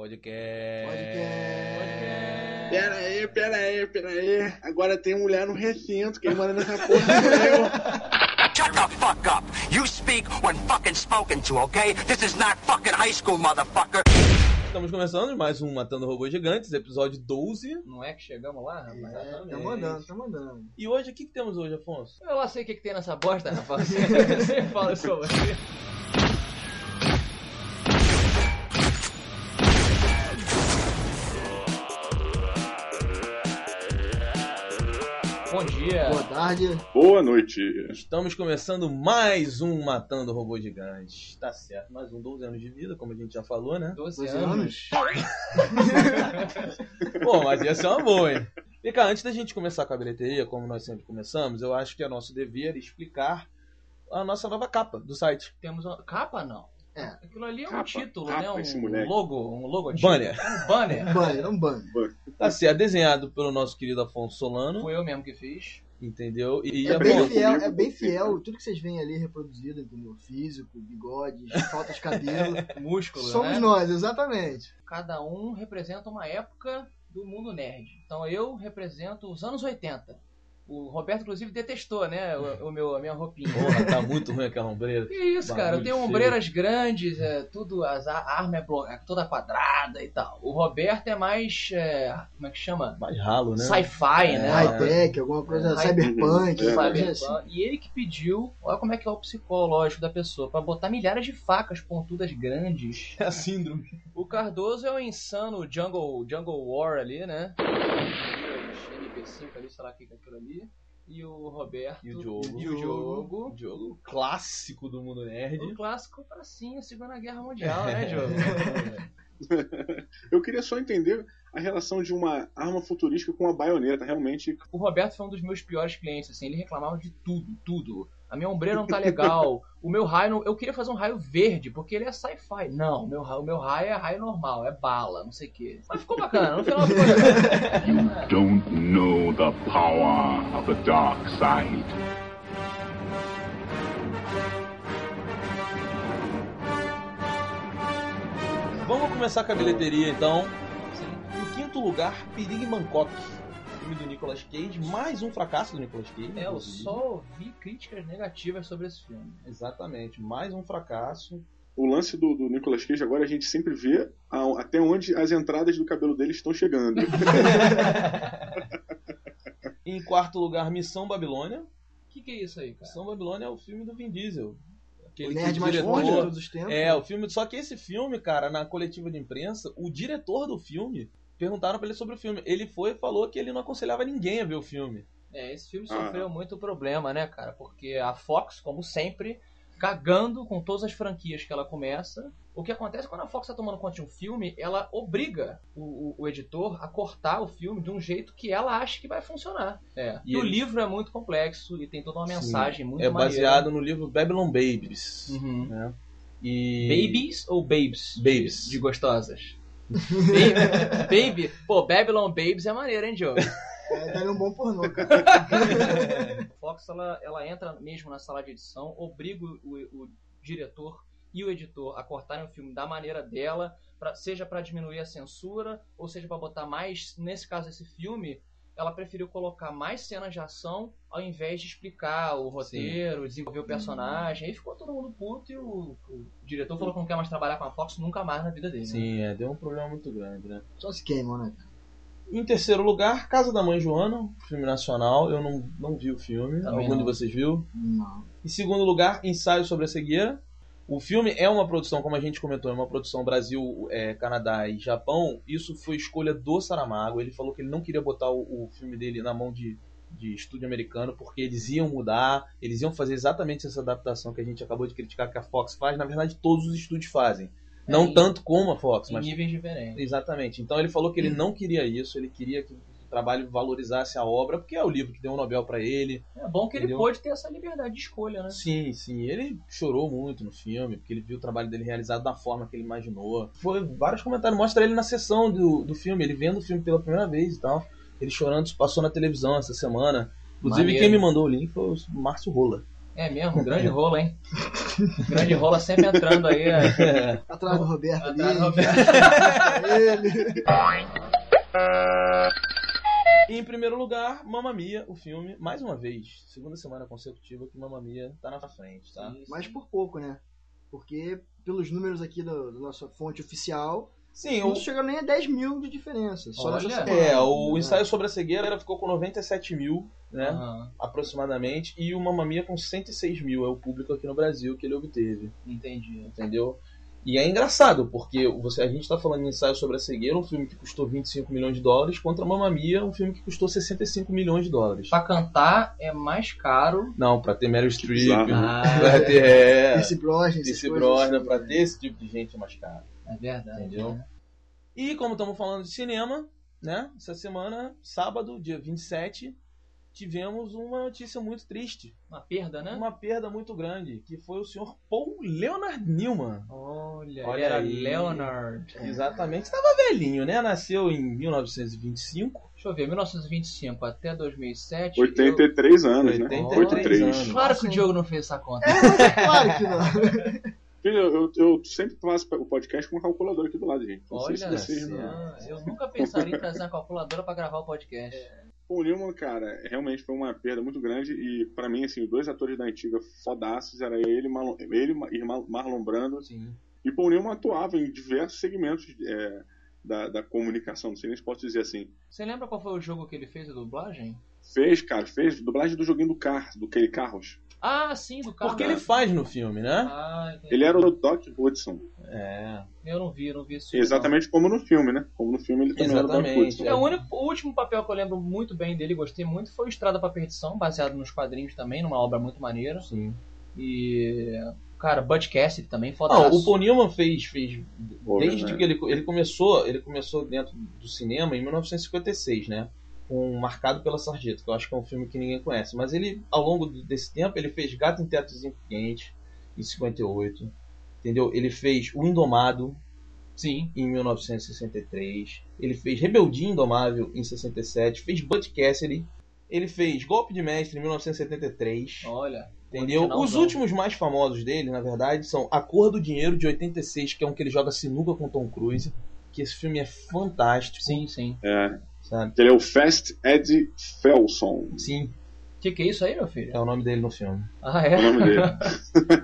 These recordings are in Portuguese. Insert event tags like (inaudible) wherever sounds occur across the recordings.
Podcast. Podcast. Pera aí, pera aí, pera aí. Agora tem mulher no recinto, quem manda nessa porra eu. (laughs) Shut the fuck up! You speak when fucking spoken to, okay? This is not fucking high school, motherfucker! Estamos começando mais um Matando Robôs Gigantes, episódio 12. Não é que chegamos lá, rapaz? Exatamente. Tá mandando, tá mandando. E hoje, o que, que temos hoje, Afonso? Eu lá sei o que, que tem nessa bosta, rapaz. (laughs) Você fala sobre. Bom dia. Boa tarde. Boa noite. Estamos começando mais um Matando Robôs Gigantes. Tá certo, mais um 12 anos de vida, como a gente já falou, né? 12 12 anos. (laughs) Pô, mas ia ser uma boa, hein? Vem cá, antes da gente começar com a bilheteria, como nós sempre começamos, eu acho que é nosso dever explicar a nossa nova capa do site. Temos uma... Capa, não. É. Aquilo ali é um Capa, título, capa, né? Um, logo, um logo Banner. Um banner. (laughs) Um banner, um banner. Tá certo, desenhado pelo nosso querido Afonso Solano, Fui eu mesmo que fiz. entendeu? E É é bem bom. fiel, é bem fiel. Tudo que vocês veem ali reproduzido, entendeu? Físico, bigodes, falta de cabelo. (laughs) Músculo, Somos né? nós, exatamente. Cada um representa uma época do mundo nerd. Então eu represento os anos 80. O Roberto, inclusive, detestou, né? O, o meu, a minha roupinha. Porra, tá muito ruim aquela ombreira. Que isso, cara? Eu tenho ombreiras grandes, é, tudo, as, a arma é, é toda quadrada e tal. O Roberto é mais. é, como é que chama? Mais ralo, né? Sci-fi, É. né? High-tech, alguma coisa cyberpunk, É. sabe? Sabe? Assim. E ele que pediu, olha como é que é o psicológico da pessoa, pra botar milhares de facas pontudas grandes. (laughs) É a síndrome. O Cardoso é o insano Jungle, Jungle War ali, né? MP5 ali, sei lá o que é aquilo ali. E o Roberto. E o Diogo. E o Diogo. O jogo clássico do mundo nerd. O clássico pracinha, Segunda Guerra Mundial, né, (laughs) Diogo? (laughs) Eu queria só entender a relação de uma arma futurística com uma baioneta. Realmente, O Roberto foi um dos meus piores clientes, assim, ele reclamava de tudo, tudo. A minha ombreira não tá legal, o meu raio, não- eu queria fazer um raio verde, porque ele é sci-fi. Não, o meu, raio- o meu raio é raio normal, é bala, não sei o quê. Mas ficou bacana, no final ficou legal. (laughs) don't know the power of the dark side. Vamos começar com a bilheteria então. Em quinto lugar, Perigo Bangkok. Filme do Nicolas Cage, mais um fracasso do Nicolas Cage. É, eu só ouvi críticas negativas sobre esse filme. Exatamente, mais um fracasso. o lance do, do Nicolas Cage agora a gente sempre vê a- até onde as entradas do cabelo dele estão chegando. (laughs) Em quarto lugar, Missão Babilônia. O que, que é isso aí, cara? Missão Babilônia é o filme do Vin Diesel. O Aquele nerd que o mais diretor- forte de todos os tempos. É, o filme. Só que esse filme, cara, na coletiva de imprensa, o diretor do filme perguntaram pra ele sobre o filme. Ele foi e falou que ele não aconselhava ninguém a ver o filme. É, esse filme Ah. sofreu muito problema, né, cara? Porque a Fox, como sempre, cagando com todas as franquias que ela começa. O que acontece quando a Fox tá tomando conta de um filme, ela obriga o, o- o editor a cortar o filme de um jeito que ela acha que vai funcionar. É. E E, o ele- livro é muito complexo e tem toda uma Sim. mensagem muito é maneira. baseado no livro Babylon Babies. Uhum. né? E... Babies ou babes? Babies. De gostosas. Baby, baby. Pô, Babylon Babes é maneiro, hein, Diogo? É, daria um bom pornô, cara. (laughs) Fox ela, ela entra mesmo na sala de edição, obriga o, o- o diretor e o editor a cortarem o filme da maneira dela, pra, seja para diminuir a censura, ou seja para botar mais. Nesse caso, esse filme, ela preferiu colocar mais cenas de ação ao invés de explicar o roteiro, desenvolver o personagem. Aí ficou todo mundo puto e o, o diretor falou que não quer mais trabalhar com a Fox nunca mais na vida dele. né? Sim, é, deu um problema muito grande, né? Só se queimam, né? Em terceiro lugar, Casa da Mãe Joana, filme nacional. Eu não, não vi o filme. Também Algum não. de vocês viu? Não. Em segundo lugar, Ensaio sobre a Cegueira. O filme é uma produção, como a gente comentou, é uma produção Brasil, é, Canadá e Japão. Isso foi escolha do Saramago. Ele falou que ele não queria botar o, o filme dele na mão de, de estúdio americano, porque eles iam mudar, eles iam fazer exatamente essa adaptação que a gente acabou de criticar que a Fox faz. Na verdade, todos os estúdios fazem. É, Não em- tanto como a Fox, Em mas níveis diferentes. Exatamente. Então ele falou que ele não queria isso, ele queria que trabalho valorizasse a obra, porque é o livro que deu o Nobel pra ele. É bom que ele Entendeu? pôde ter essa liberdade de escolha, né? Sim, sim. Ele chorou muito no filme, porque ele viu o trabalho dele realizado da forma que ele imaginou. Foi vários comentários, mostra ele na sessão do, do filme, ele vendo o filme pela primeira vez e tal. Ele chorando, isso passou na televisão essa semana. Inclusive, Maneiro. quem me mandou o link foi o Márcio Rola. É mesmo, grande rola, hein? grande rola sempre entrando aí. é. (laughs) Atrás do Roberto. Atrás do Roberto. (laughs) Ele. E em primeiro lugar, Mamma Mia, o filme, mais uma vez, segunda semana consecutiva que Mamma Mia tá na frente, tá? Mas por pouco, né? Porque pelos números aqui da, nossa fonte oficial, Sim, não o, chega nem a 10 mil de diferença. Só Olha. nessa semana. é, o Né? ensaio sobre a cegueira ela ficou com 97 mil, né? Aham, Aproximadamente, e o Mamma Mia com 106 mil, é o público aqui no Brasil que ele obteve, entendi. entendeu? E é engraçado, porque você, a gente tá falando de ensaio sobre a cegueira, um filme que custou 25 milhões de dólares, contra Mamma Mia, um filme que custou 65 milhões de dólares. Pra cantar é mais caro. Não, pra ter Meryl Streep, bizarro. Ah, pra ter, (laughs) é, Esse Brosnan, coisas Brosnan, assim, pra né? ter esse tipo de gente é mais caro. é verdade. Entendeu? né? E como estamos falando de cinema, né? Essa semana, sábado, dia 27, tivemos uma notícia muito triste. Uma perda, né? Uma perda muito grande, que foi o senhor Paul Leonard Newman. Olha, Olha era aí. Leonard. Exatamente. Estava velhinho, né? Nasceu em 1925. Deixa eu ver, 1925 até 2007. 83 anos, né? 83 83. anos. eu- Claro que o Diogo não fez essa conta. É, é claro que não. (laughs) Filho, eu, eu sempre faço o podcast com uma calculadora aqui do lado, gente. Não sei Olha, se vocês não. Eu nunca pensaria em trazer uma calculadora pra gravar o podcast. O Newman, cara, realmente foi uma perda muito grande e pra mim, assim, os dois atores da antiga fodaços era ele, Marlon, ele e Mar- Marlon Brando. Sim. E Paul Newman atuava em diversos segmentos é, da, da comunicação, não sei nem se posso dizer assim. Você lembra qual foi o jogo que ele fez a dublagem? Fez, cara, fez dublagem do joguinho do Car, do Kelly Carros. Ah, sim, do carro. Porque ele faz no filme, né? Ah. Ele era o Doc Hudson. É. Eu não vi, eu não vi esse filme. Exatamente como no filme, né? Como no filme ele também era o Doc Exatamente. Hudson. não. É, o, único, o último papel que eu lembro muito bem dele, gostei muito, foi o Estrada pra Perdição, baseado nos quadrinhos também, numa obra muito maneira. Sim. E. Cara, Butch Cassidy também, Não, foda o Paul Newman fez, fez desde né? que ele, ele começou, ele começou dentro do cinema em 1956, né? Com Marcado pela Sarjeta, que eu acho que é um filme que ninguém conhece. Mas ele, ao longo desse tempo, ele fez Gato em Tetozinho Quente, em 58. Entendeu? Ele fez O Indomado, Sim. em 1963. Ele fez Rebeldia Indomável, em 67. Fez Butch Cassidy. Ele fez Golpe de Mestre, em 1973. Olha. Entendeu? Os últimos mais famosos dele, na verdade, são A Cor do Dinheiro, de 86, que é um que ele joga sinuca com Tom Cruise. Que esse filme é fantástico. Sim, sim. É, Sabe? ele é o Fast Eddie Felson. Sim, O que, que é isso aí, meu filho? é o nome dele no filme. Ah, É o é? nome dele.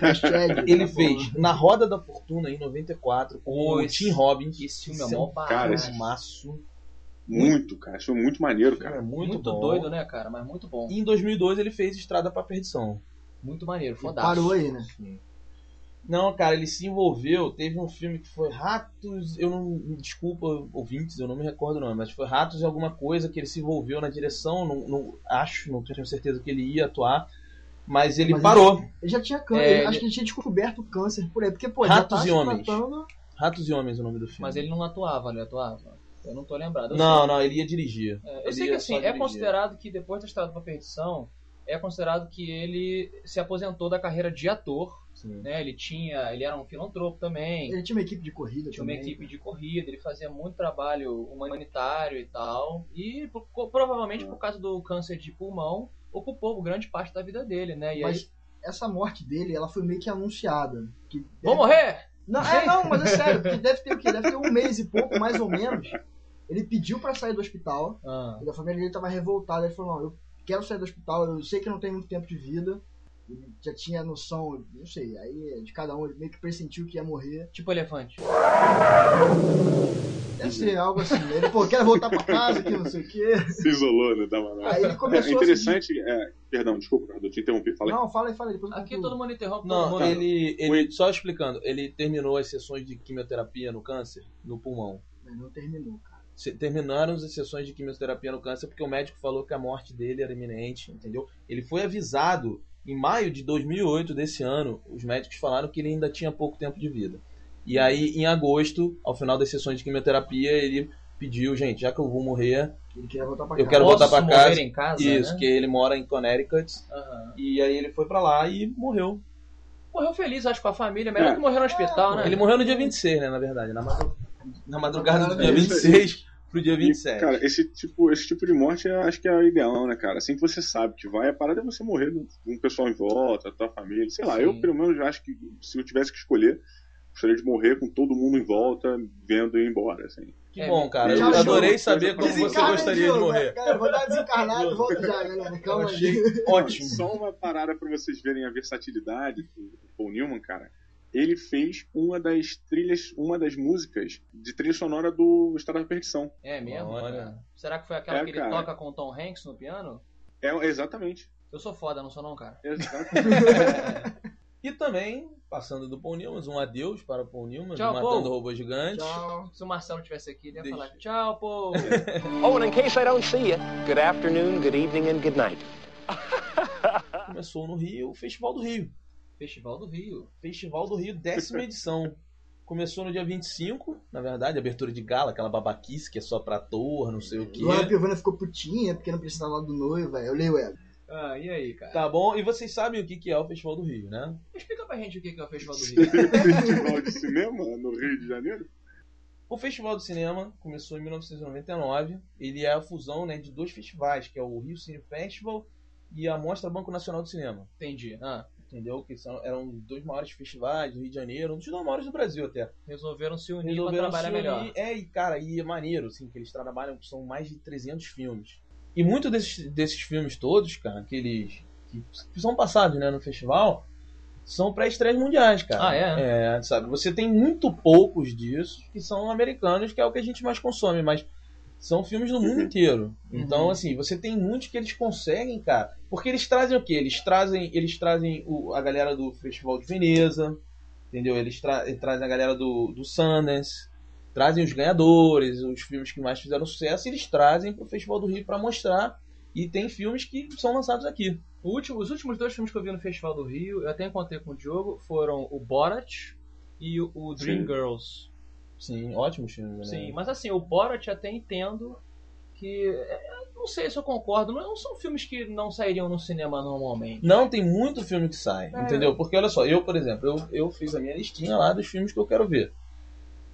Hashtag, (laughs) Ele tá fez. Na Roda da Fortuna, em 94, com o esse- Tim Robbins. Esse filme é Esse mó barato. cara, cara, esse- maço. Muito, cara. Isso foi muito maneiro, O filme é cara. muito, Muito, bom. doido, né, cara? Mas muito bom. E em 2002 ele fez Estrada pra Perdição. Muito maneiro, fodástico. Parou aí, né? Não, cara, ele se envolveu. Teve um filme que foi Ratos. Eu não. Desculpa, ouvintes, eu não me recordo o nome, mas foi Ratos e alguma coisa que ele se envolveu na direção. Não, não- acho, não tenho certeza que ele ia atuar. Mas ele Mas parou. Ele já tinha câncer. É, ele- Acho que ele tinha descoberto o câncer por aí. Porque, pô, Ratos tá e Homens. tratando- Ratos e Homens é o nome do filme. Mas ele não atuava, ele atuava. Eu não tô lembrado. Eu Não, não, ele ia dirigir. É, eu Ele sei que assim, é dirigir. considerado que depois da Estrada pra Perdição, é considerado que ele se aposentou da carreira de ator, né? Ele tinha, ele era um filantropo também, Ele tinha uma equipe de corrida tinha uma também. equipe de corrida, ele fazia muito trabalho humanitário e tal, e provavelmente por causa do câncer de pulmão, ocupou grande parte da vida dele, né? E aí, Mas essa morte dele, ela foi meio que anunciada. Que vou deve- morrer! Não, é, não, mas é sério, porque deve ter o quê? Deve ter um mês e pouco, mais ou menos. Ele pediu pra sair do hospital, Ah, e a família dele tava revoltada. Ele falou: Não, eu quero sair do hospital, eu sei que não tem muito tempo de vida. Ele já tinha noção, não sei, aí de cada um, ele meio que pressentiu que ia morrer. tipo elefante. Deve ser algo assim. Ele, pô, quero voltar pra casa, que não sei o quê. (laughs) Se isolou, né? Da. Aí ele É começou interessante. É, perdão, desculpa, eu te interrompi. a. Falei. Não, fala aí, fala aí. Aqui concluo. todo mundo interrompe Não, mundo. ele, ele. Só explicando, ele terminou as sessões de quimioterapia no câncer, no pulmão. Mas não terminou, cara. Terminaram as sessões de quimioterapia no câncer porque o médico falou que a morte dele era iminente, entendeu? Ele foi avisado em maio de 2008 desse ano. Os médicos falaram que ele ainda tinha pouco tempo de vida. E aí, em agosto, ao final das sessões de quimioterapia, ele pediu, gente, já que eu vou morrer, Ele queria voltar pra Eu casa. quero Posso voltar pra morrer casa. em casa, isso, né? que ele mora em Connecticut. Aham. E aí ele foi pra lá e morreu. Morreu feliz, acho, com a família. Melhor É. que morrer no hospital, né? Ele morreu no dia 26, né, na verdade. Na, madru- na madrugada do dia É aí. 26, pro dia E, 27. cara, esse tipo, esse tipo de morte eu acho que é o ideal, né, cara? Assim que você sabe que vai, a parada é você morrer com o pessoal em volta, a tua família. Sei lá, Sim. eu pelo menos acho que se eu tivesse que escolher, gostaria de morrer com todo mundo em volta, vendo ir embora, assim. que É, bom, cara. eu adorei saber como você gostaria de morrer. Cara, vou dar desencarnado e volto já, galera. Eu Calma achei aí. ótimo. Só uma parada pra vocês verem a versatilidade do Paul Newman, cara. Ele fez uma das trilhas, uma das músicas de trilha sonora do Estado da Perdição. É mesmo? Olha. Será que foi aquela É, que ele cara. toca com o Tom Hanks no piano? É, exatamente. Eu sou foda, não sou não, cara. exatamente. (laughs) E também, passando do Paul Newman, um adeus para o Paul Newman, Tchau, matando Paul. robô gigante. Tchau. Se o Marcelo tivesse aqui, ele ia Deixa. falar tchau, pô. (laughs) Oh, and in case I don't see you, good afternoon, good evening, and good night. Começou no Rio, o Festival do Rio. Festival do Rio. Festival do Rio, décima (laughs) edição. Começou no dia 25, na verdade, abertura de gala, aquela babaquice que é só pra ator, não sei o quê. Luana Piovana ficou putinha porque não precisava do noivo, velho. Eu leio ela. Ah, e aí, cara? Tá bom? E vocês sabem o que que é o Festival do Rio, né? Explica pra gente o que que é o Festival do (laughs) Rio. Festival de cinema no Rio de Janeiro? O Festival do Cinema começou em 1999. Ele é a fusão né, de dois festivais, que é o Rio Cine Festival e a Mostra Banco Nacional do Cinema. Entendi. Ah, Entendeu? Que são, eram dois maiores festivais do Rio de Janeiro, um dos dois maiores do Brasil até. resolveram se unir Resolveram pra trabalhar melhor. É, e cara, e é maneiro, assim, que eles trabalham, são mais de 300 filmes. E muitos desses, desses filmes todos, cara, que eles que, que são passados né, no festival, são pré-estreias mundiais, cara. Ah, é? É, sabe? Você tem muito poucos disso que são americanos, que é o que a gente mais consome, mas são filmes do mundo inteiro. Então, Uhum. assim, você tem muitos que eles conseguem, cara. Porque eles trazem o quê? Eles trazem, eles trazem o- a galera do Festival de Veneza, entendeu? Eles, tra eles trazem a galera do, do Sundance, trazem os ganhadores, os filmes que mais fizeram sucesso, e eles trazem pro Festival do Rio para mostrar. E tem filmes que são lançados aqui. Último- os últimos dois filmes que eu vi no Festival do Rio, eu até encontrei com o Diogo, foram o Borat e o, o Dream Sim. Girls. Sim, ótimos filmes, né? Sim, mas assim, o Borat até entendo que. é, Não sei se eu concordo, não são filmes que não sairiam no cinema normalmente. Não, tem muito filme que sai, É. entendeu? Porque olha só, eu, por exemplo, eu, eu fiz a minha listinha lá dos filmes que eu quero ver.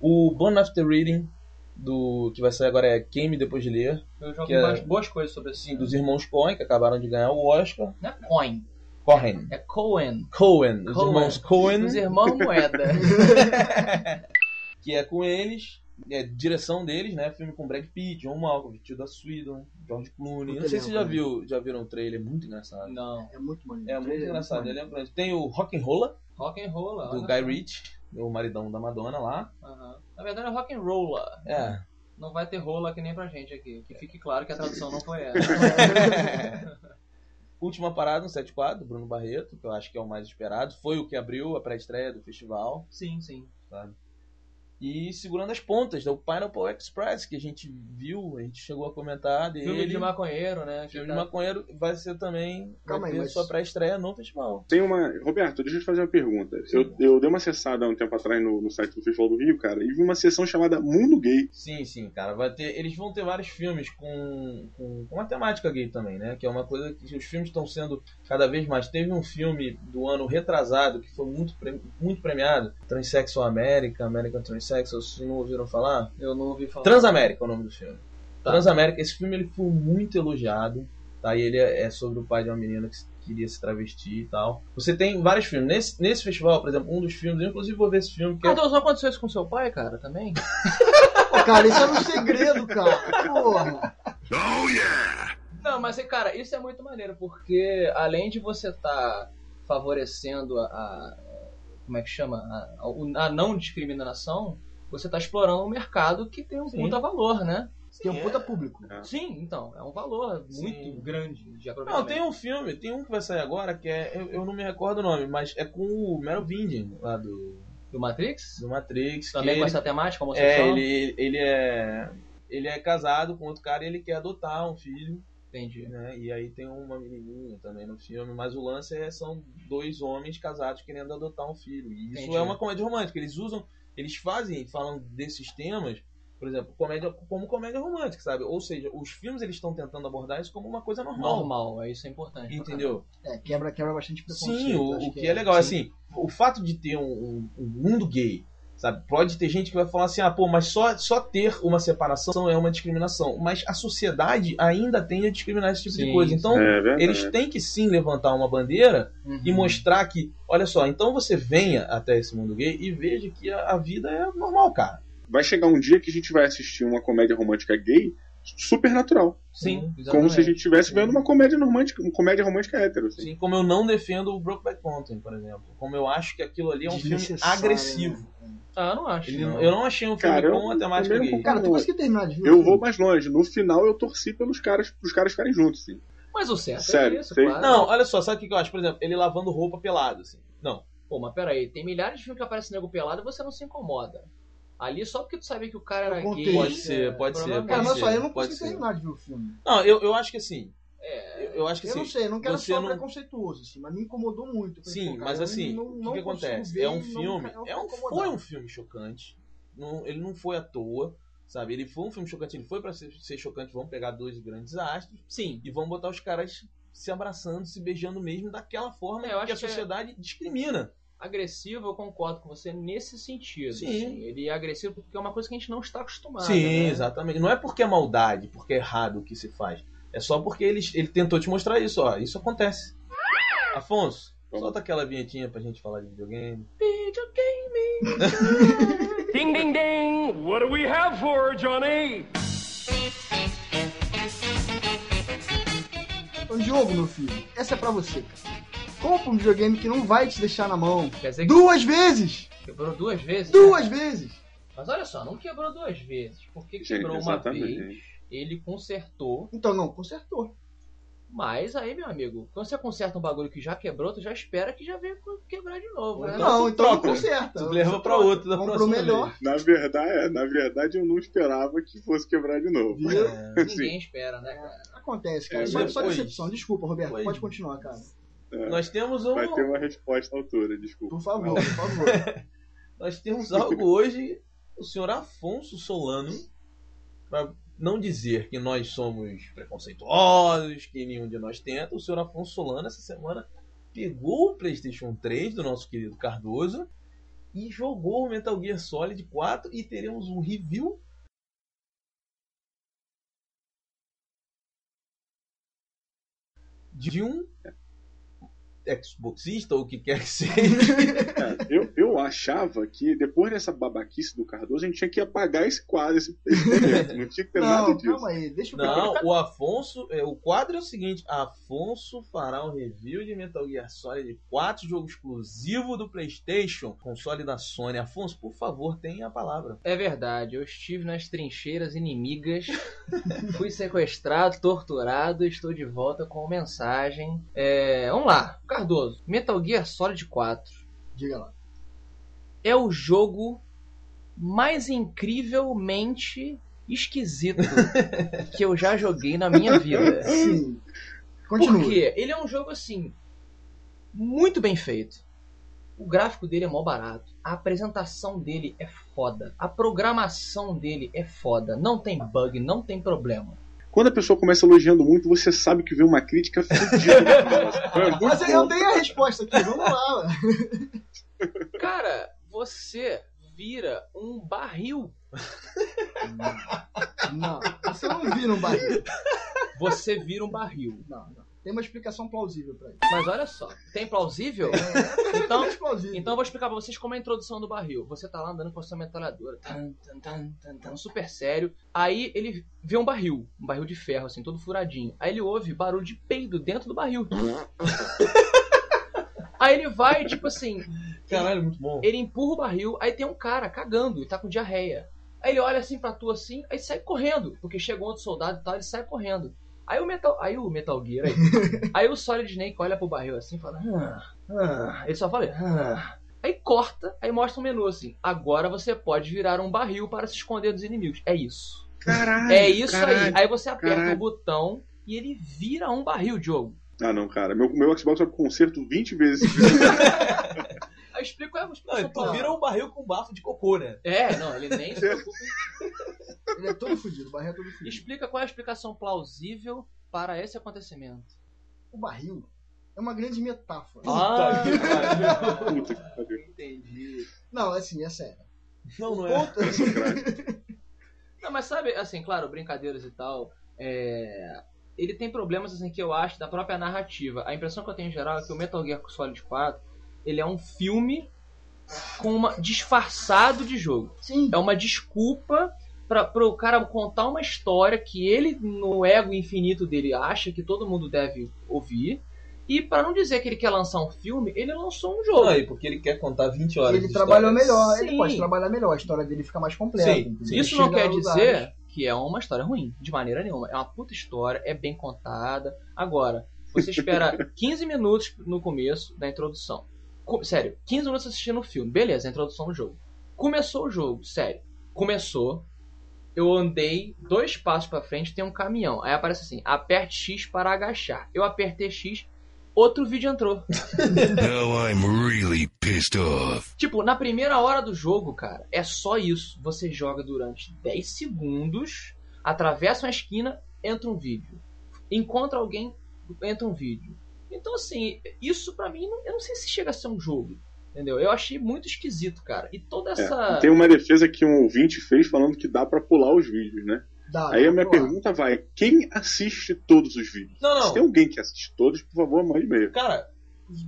O Born After Reading, do, que vai sair agora é Queime Depois de Ler, Eu já Que ouvi é- boas coisas sobre esse assim, dos irmãos Coen, que acabaram de ganhar o Oscar. Não é Coin, Cohen. é Cohen. Cohen, os Coen. irmãos Cohen, Os irmãos Moeda. (laughs) que é com eles, é direção deles, né? Filme com Brad Pitt, John Malkovich, Tilda Swinton, George Clooney. Muito Não sei se já elenco, viu, já viram o trailer, é muito engraçado. não. É muito maneiro. É muito Trailer engraçado, é grande. Tem o Rock and Rolla, Rock and Roll, do Guy. Ritchie, o maridão da Madonna lá. Aham. Na verdade é Rock and Roller. É, Não vai ter rola que nem pra gente aqui. Que fique claro que a tradução não foi essa. (laughs) Última parada no 7.4, do Bruno Barreto, que eu acho que é o mais esperado. Foi o que abriu a pré-estreia do festival. sim, sim. E segurando as pontas, do Pineapple Express, que a gente viu, a gente chegou a comentar dele. Filme de maconheiro, né? Filme tá- de maconheiro vai ser também. Calma vai aí, ter mas- sua pré-estreia no festival. Tem uma. Roberto, deixa eu te fazer uma pergunta. Eu, eu dei uma acessada há um tempo atrás no, no site do Festival do Rio, cara, e vi uma sessão chamada Mundo Gay. Sim, sim, cara. Vai ter, eles vão ter vários filmes com, com, com uma temática gay também, né? Que é uma coisa que os filmes estão sendo cada vez mais. Teve um filme do ano retrasado que foi muito, pre- muito premiado: Transsexual America, American Transsexual. Vocês não ouviram falar? Eu não ouvi falar. Transamérica é o nome do filme. Tá. Transamérica, esse filme ele foi muito elogiado, tá? E ele é é sobre o pai de uma menina que queria se travestir e tal. Você tem vários filmes. Nesse, nesse festival, por exemplo, um dos filmes, eu inclusive vou ver esse filme, que é Cardoso, não aconteceu isso com seu pai, cara, também? (laughs) Pô, cara, isso era um segredo, cara. Porra. Oh, yeah! Não, mas, cara, isso é muito maneiro, porque além de você estar favorecendo a, a- Como é que chama? A, a- a não discriminação, você está explorando um mercado que tem um Sim. puta valor, né? Tem um puta público. É. Sim, então, é um valor Sim. muito grande de Não, aproveitamento. tem um filme, tem um que vai sair agora, que é. Eu, eu não me recordo o nome, mas é com o Meryl Vinding, lá do, Do Matrix? do Matrix. Também com ele, essa temática é, homossexual? ele, ele é. Ele é casado com outro cara e ele quer adotar um filho, Entendi. né? E aí tem uma menininha também no filme, mas o lance é são dois homens casados querendo adotar um filho. E isso Entendi. é uma comédia romântica. Eles usam, eles fazem, falam desses temas, por exemplo, comédia como comédia romântica, sabe? Ou seja, os filmes eles estão tentando abordar isso como uma coisa normal. Normal, é isso é importante. Entendeu? É, quebra, quebra bastante preconceito. Sim, o, o que é legal, sim. assim, o fato de ter um, um- um mundo gay, Sabe? Pode ter gente que vai falar assim, ah, pô, mas só, só ter uma separação é uma discriminação. Mas a sociedade ainda tende a discriminar esse tipo de Sim, coisa. Então, É eles têm que sim levantar uma bandeira e Uhum. mostrar que, olha só, então você venha até esse mundo gay e veja que a, a vida é normal, cara. Vai chegar um dia que a gente vai assistir uma comédia romântica gay super natural. Sim, Como exatamente. se a gente estivesse vendo uma comédia romântica, uma comédia romântica hétero. assim. Assim como eu não defendo o Brokeback Mountain, por exemplo. Como eu acho que aquilo ali é um filme Desnecessário, agressivo. né? Ah, eu não acho. Ele não. eu não achei um filme Cara, eu com a temática gay. Cara, tu conseguiu terminar de ver? Eu vou mais longe. No final eu torci pelos caras, pros caras ficarem juntos, assim. Mas o certo Sério, é isso, claro. Não, olha só, sabe o que que eu acho? Por exemplo, ele lavando roupa pelado, assim. Não. Pô, mas peraí, tem milhares de filmes que aparece nego pelado e você não se incomoda. Ali só porque tu sabia que o cara era gay. Pode ser, pode ser, provavelmente. Cara, pode mas só ser, eu não pode consegui ser. terminar de ver o filme. Não, eu, eu acho que assim. É, Eu, eu acho que Eu assim. não sei, não quero você ser não- preconceituoso, assim, mas me incomodou muito. Falei, Sim, cara, mas assim, não- o que, que acontece? ver É um filme. não É um, foi um filme chocante. Não, ele não foi à toa, sabe? Ele foi um filme chocante, ele foi pra ser, ser chocante. Vamos pegar dois grandes astros Sim. e vamos botar os caras se abraçando, se beijando mesmo, daquela forma É, eu que acho a que é- sociedade discrimina. Agressivo, eu concordo com você nesse sentido. Sim. assim. Ele é agressivo porque é uma coisa que a gente não está acostumado. Sim, né? exatamente. Não é porque é maldade, porque é errado o que se faz. É só porque ele, ele tentou te mostrar isso, ó. Isso acontece. Afonso, Vamos. solta aquela vinhetinha pra gente falar de videogame. (laughs) Ding, ding, ding! What do we have for Johnny? Então, Diogo, meu filho, essa é pra você, cara. Compra um videogame que não vai te deixar na mão. Quer dizer que Duas vezes! quebrou duas vezes? Duas vezes! Mas olha só, não quebrou duas vezes. Porque quebrou uma exatamente. vez, ele consertou. Então, não, consertou. Mas aí, meu amigo, quando você conserta um bagulho que já quebrou, tu já espera que já venha quebrar de novo, né? Não, então não conserta. Tu leva pra troca. outro da próxima melhor. vez. Na verdade, é, na verdade, eu não esperava que fosse quebrar de novo. É. Ninguém (laughs) espera, né, cara? Acontece, cara. É, só, só decepção. Desculpa, Roberto. Pode continuar, cara. É, Nós temos um. Vai ter uma resposta à altura, desculpa. Por favor, por favor. (laughs) Nós temos algo hoje, o senhor Afonso Solano, para não dizer que nós somos preconceituosos, que nenhum de nós tenta, o senhor Afonso Solano essa semana pegou o PlayStation 3 do nosso querido Cardoso e jogou o Metal Gear Solid 4 e teremos um review de um Xboxista ou o que quer que seja. É, eu, eu achava que depois dessa babaquice do Cardoso, a gente tinha que apagar esse quadro, esse. Não tinha que ter nada Não, disso. calma aí. Deixa eu Não, o Afonso. é, o quadro é o seguinte: Afonso fará um review de Metal Gear Solid 4, jogo exclusivo do PlayStation, console da Sony. Afonso, por favor, tenha a palavra. É verdade, eu estive nas trincheiras inimigas, (laughs) fui sequestrado, torturado, estou de volta com mensagem. É, vamos lá, Cardoso, Metal Gear Solid 4 Diga lá. é o jogo mais incrivelmente esquisito (laughs) que eu já joguei na minha vida. (laughs) Sim. Continua. Por quê? Ele é um jogo assim muito bem feito. O gráfico dele é mó barato. A apresentação dele é foda. A programação dele é foda. Não tem bug, não tem problema. Quando a pessoa começa elogiando muito, você sabe que vem uma crítica fodida. (laughs) Mas eu dei a resposta aqui, vamos lá. Cara, você vira um barril. Não, você não vira um barril. Você vira um barril. Não, não. Tem uma explicação plausível pra isso. Mas olha só, tem plausível? Então, É plausível. Então eu vou explicar pra vocês como é a introdução do barril. Você tá lá andando com a sua metralhadora, tan, tan, tan, tan, tan, super sério. Aí ele vê um barril, um barril de ferro, assim, todo furadinho. Aí ele ouve barulho de peido dentro do barril. (laughs) Aí ele vai, tipo assim, Caralho, muito bom. ele empurra o barril, aí tem um cara cagando e tá com diarreia. Aí ele olha assim pra tu assim, aí sai correndo, porque chegou outro soldado e tal, ele sai correndo. Aí o Metal, aí o Metal Gear aí, (laughs) aí o Solid Snake olha pro barril assim e fala, ah, ah. ele só fala, ah. aí corta, aí mostra um menu assim, agora você pode virar um barril para se esconder dos inimigos. É isso. Caralho, É isso aí. caralho. Aí você aperta caralho. o botão e ele vira um barril, Diogo. Ah, não, cara. Meu, meu Xbox eu conserto 20 vezes. (laughs) Aí eu explico, é, eu explico Não, tu vira um barril com bafo de cocô, né? É, não, ele nem se preocupa (laughs) Ele é todo fudido, o barril é todo fudido. Explica qual é a explicação plausível para esse acontecimento. O barril é uma grande metáfora. Ah, Puta que pariu. Puta que pariu. Entendi. Não, assim, é sério. Não, não é. Conta. (laughs) Não, mas sabe, assim, claro, brincadeiras e tal. é, Ele tem problemas, assim, que eu acho da própria narrativa. A impressão que eu tenho em geral é que o Metal Gear Solid 4 ele é um filme com uma disfarçado de jogo. Sim. É uma desculpa para o cara contar uma história que ele, no ego infinito dele, acha que todo mundo deve ouvir. E para não dizer que ele quer lançar um filme, ele lançou um jogo. Não, e porque ele quer contar 20 horas Ele de trabalhou história. melhor, Sim. ele pode trabalhar melhor, a história dele fica mais completa. Sim. Isso não quer lugares. dizer que é uma história ruim, de maneira nenhuma. É uma puta história, é bem contada. Agora, você espera (laughs) 15 minutos no começo da introdução. Sério, 15 minutos assistindo o filme. Beleza, introdução do jogo. Começou o jogo, sério. Começou. Eu andei dois passos pra frente, tem um caminhão. Aí aparece assim: aperte X para agachar. Eu apertei X, outro vídeo entrou. (laughs) Now I'm really pissed off. Tipo, na primeira hora do jogo, cara, é só isso. Você joga durante 10 segundos, atravessa uma esquina, entra um vídeo. Encontra alguém, entra um vídeo. Então, assim, isso pra mim, não- eu não sei se chega a ser um jogo. Entendeu? Eu achei muito esquisito, cara. E toda É, essa. Tem uma defesa que um ouvinte fez falando que dá pra pular os vídeos, né? Dá, Aí a minha lá. pergunta vai: quem assiste todos os vídeos? Não, não. Se tem alguém que assiste todos, por favor, mande e-mail. Cara,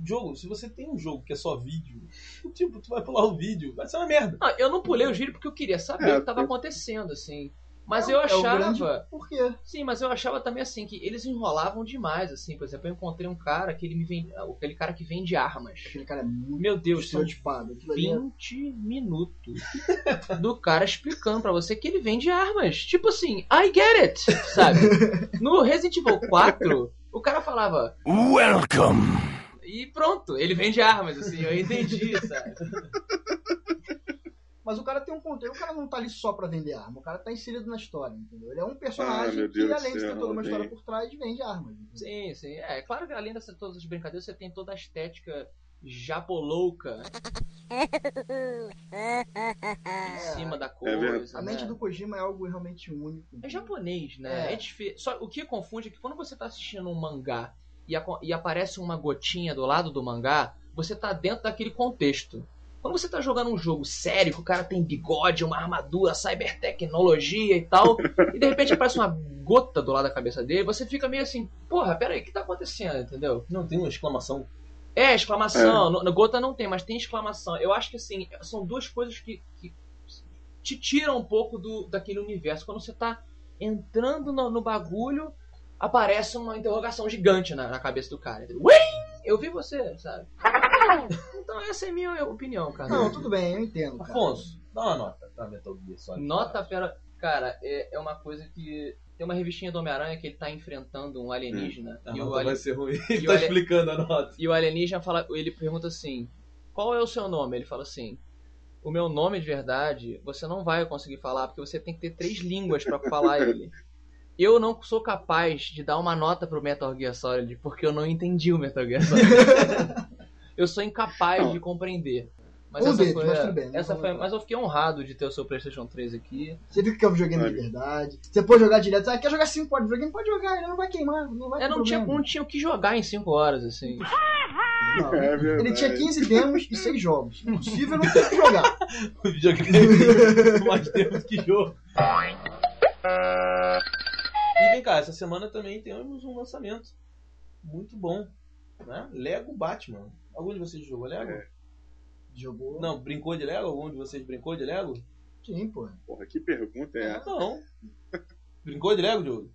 jogo, se você tem um jogo que é só vídeo, (laughs) tipo, tu vai pular o vídeo, vai ser uma merda. Não, eu não pulei o vídeo porque eu queria saber É, o que tava eu- acontecendo, assim. Mas É eu é o achava. grande- Por quê? Sim, mas eu achava também assim que eles enrolavam demais, assim. Por exemplo, eu encontrei um cara que ele me vende. Aquele cara que vende armas. Aquele cara é muito Meu Deus, são estereotipado. Aquilo ali é- 20 minutos (laughs) do cara explicando pra você que ele vende armas. Tipo assim, I get it, sabe? (laughs) No Resident Evil 4, o cara falava Welcome. e pronto, ele vende armas, assim, eu entendi, sabe? (laughs) Mas o cara tem um conteúdo, o cara não tá ali só pra vender arma, o cara tá inserido na história, entendeu? Ele é um Ah, personagem meu que, além de ter toda uma história por trás, vende armas. entendeu? Sim, sim. É, claro que além dessas todas as brincadeiras, você tem toda a estética japolouca em (laughs) cima da coisa. verdade. A mente né? do Kojima é algo realmente único. É japonês, né? É. É. dife- Só o que confunde é que quando você tá assistindo um mangá e, aco- e aparece uma gotinha do lado do mangá, você tá dentro daquele contexto. Quando você tá jogando um jogo sério, que o cara tem bigode, uma armadura, cybertecnologia e tal, e de repente aparece uma gota do lado da cabeça dele, você fica meio assim, porra, peraí, o que tá acontecendo, entendeu? Não tem uma exclamação. É, exclamação. No, no Gota não tem, mas tem exclamação. Eu acho que assim, são duas coisas que, que te tiram um pouco do, daquele universo. Quando você tá entrando no, no bagulho, aparece uma interrogação gigante na, na cabeça do cara. Ui! Eu vi você, sabe? (laughs) Então essa é a minha opinião, cara. Não, tudo bem, eu entendo. Cara. Afonso, dá uma nota pra Metal Gear Solid. Nota fera. Cara, é, é uma coisa que. Tem uma revistinha do Homem-Aranha que ele tá enfrentando um alienígena. A e, o nota ali- vai ser ruim. (laughs) Ele o tá ale- explicando a nota. E o alienígena fala, ele pergunta assim: Qual é o seu nome? Ele fala assim: O meu nome de verdade você não vai conseguir falar porque você tem que ter três línguas pra falar ele. Eu não sou capaz de dar uma nota pro Metal Gear Solid porque eu não entendi o Metal Gear Solid. (laughs) eu sou incapaz Não. de compreender. Mas essa deles, foi, mas bem, essa foi, mas eu fiquei honrado de ter o seu PlayStation 3 aqui. Você viu que é um videogame de verdade. Você pode jogar direto. Ah, quer jogar 5 pode videogame? Pode jogar, ele não vai queimar. Não vai Eu ter não tinha, não tinha o que jogar em 5 horas, assim. Não. (laughs) É verdade. Ele tinha 15 demos e 6 jogos. Impossível não ter que jogar. (laughs) O videogame (laughs) mais tempo que jogo. E vem cá, essa semana também temos um lançamento muito bom. Né? Lego Batman. Algum de vocês jogou Lego? É. Jogou? Não, brincou de Lego? Algum de vocês brincou de Lego? Sim, pô. Porra, que pergunta é essa? Não. Brincou de Lego, Diogo?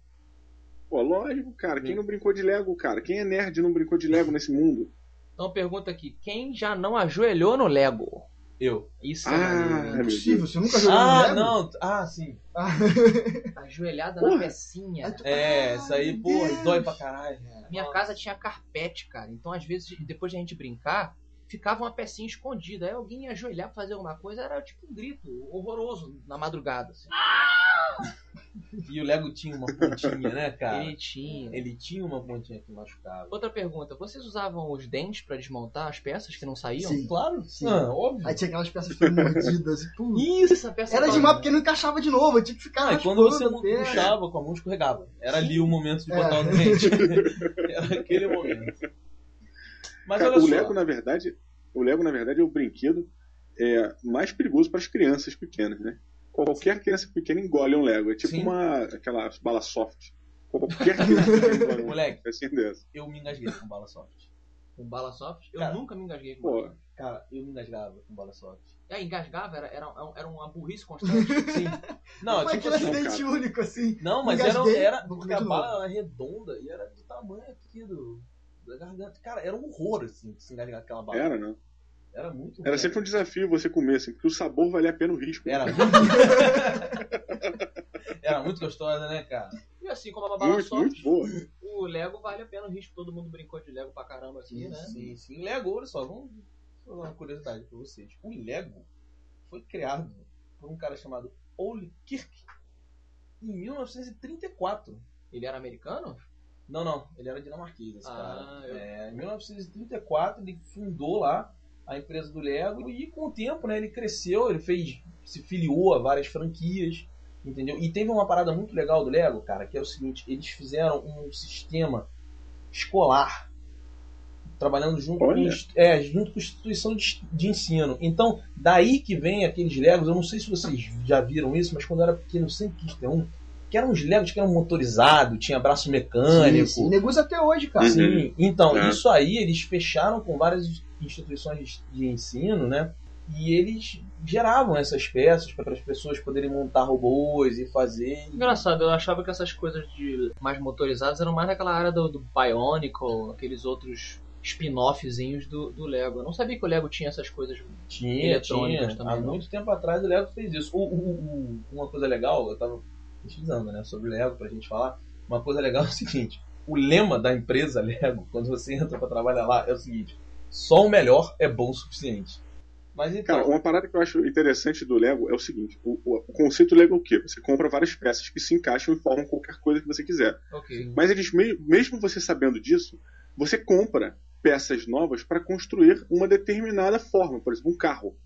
Pô, lógico, cara. Quem não brincou de Lego, cara? Quem é nerd e não brincou de Lego nesse mundo? Então pergunta aqui: quem já não ajoelhou no Lego? Eu. Isso é Ah, meu Impossível, você nunca jogou Ah, não. Ah, sim. Ah. (laughs) Ajoelhada Porra. na pecinha. É, isso aí, Deus. dói pra caralho. Minha casa tinha carpete, cara. Então, às vezes, depois de a gente brincar, ficava uma pecinha escondida. Aí alguém ia ajoelhar pra fazer alguma coisa, era tipo um grito horroroso na madrugada. Assim. E o Lego tinha uma pontinha, né, cara? Ele tinha. Ele tinha uma pontinha que machucava. Outra pergunta: vocês usavam os dentes pra desmontar as peças que não saíam? Sim. Claro, Sim. Ah, óbvio. Aí tinha aquelas peças todas mordidas. e, pô, Isso, essa peça Era demais porque não encaixava de novo. Eu tinha que ficar Ah, raspando quando você não puxava com a mão, escorregava. Era ali o momento de É. botar o dente. (laughs) Era aquele momento. Mas Cara, olha o só. Lego, na verdade, o Lego, na verdade, é o brinquedo é mais perigoso para as crianças pequenas, né? Qualquer criança pequena engole um Lego. É tipo Sim. uma aquela bala soft. (laughs) Qualquer criança engole um Moleque. assim dessa. Eu me engasguei com bala soft. Com bala soft? Eu Cara, nunca me engasguei com bala. Cara, eu me engasgava com bala soft. É, engasgava? Era, era, era uma burrice constante? (laughs) Sim. Não, Foi tipo aquele assim. acidente cara. único, assim. Não, mas era, Engasguei, era vou porque a bala era redonda e era do tamanho aqui do, da garganta. Cara, era um horror, assim, se engasgar com aquela bala. era, né? Era muito Era ruim. sempre um desafio você comer, assim, porque o sabor valia a pena o risco. Era (laughs) muito... era muito gostosa, né, cara? E assim como a bala Muito, soft, muito boa. o Lego vale a pena o risco. Todo mundo brincou de Lego pra caramba aqui, né? Sim, sim. Lego, olha só, vamos vou dar uma curiosidade pra vocês. O Lego foi criado por um cara chamado Ole Kirk em 1934. Ele era americano? Não, não, ele era dinamarquês, esse Ah, cara. eu- É, em 1934 ele fundou lá a empresa do Lego e com o tempo, né, ele cresceu, ele fez, se filiou a várias franquias, entendeu? E teve uma parada muito legal do Lego, cara, que é o seguinte, eles fizeram um sistema escolar trabalhando junto, com, Olha. inst- é, junto com a instituição de, de ensino. Então, daí que vem aqueles Legos, eu não sei se vocês já viram isso, mas quando eu era pequeno eu sempre quis ter um, que eram uns Legos que eram motorizados, tinha braço mecânico. Sim, sim. Negocia até hoje, cara. Uhum. Sim, então, É. isso aí eles fecharam com várias instituições de ensino, né? E eles geravam essas peças para as pessoas poderem montar robôs e fazer. Engraçado, eu achava que essas coisas de mais motorizadas eram mais naquela área do, do Bionicle, aqueles outros spin-offzinhos do, do Lego. Eu não sabia que o Lego tinha essas coisas. Tinha, eletrônicos tinha. também, Há não? muito tempo atrás o Lego fez isso. O- o- o- uma coisa legal, eu tava pesquisando né, sobre o Lego pra gente falar. Uma coisa legal é o seguinte: o lema da empresa Lego, quando você entra pra trabalhar lá, é o seguinte: só o melhor é bom o suficiente. Mas então. Cara, uma parada que eu acho interessante do Lego é o seguinte: o, o- o conceito Lego é o quê? Você compra várias peças que se encaixam e formam qualquer coisa que você quiser. Ok. Mas eles, me- mesmo você sabendo disso, você compra peças novas para construir uma determinada forma, por exemplo, um carro.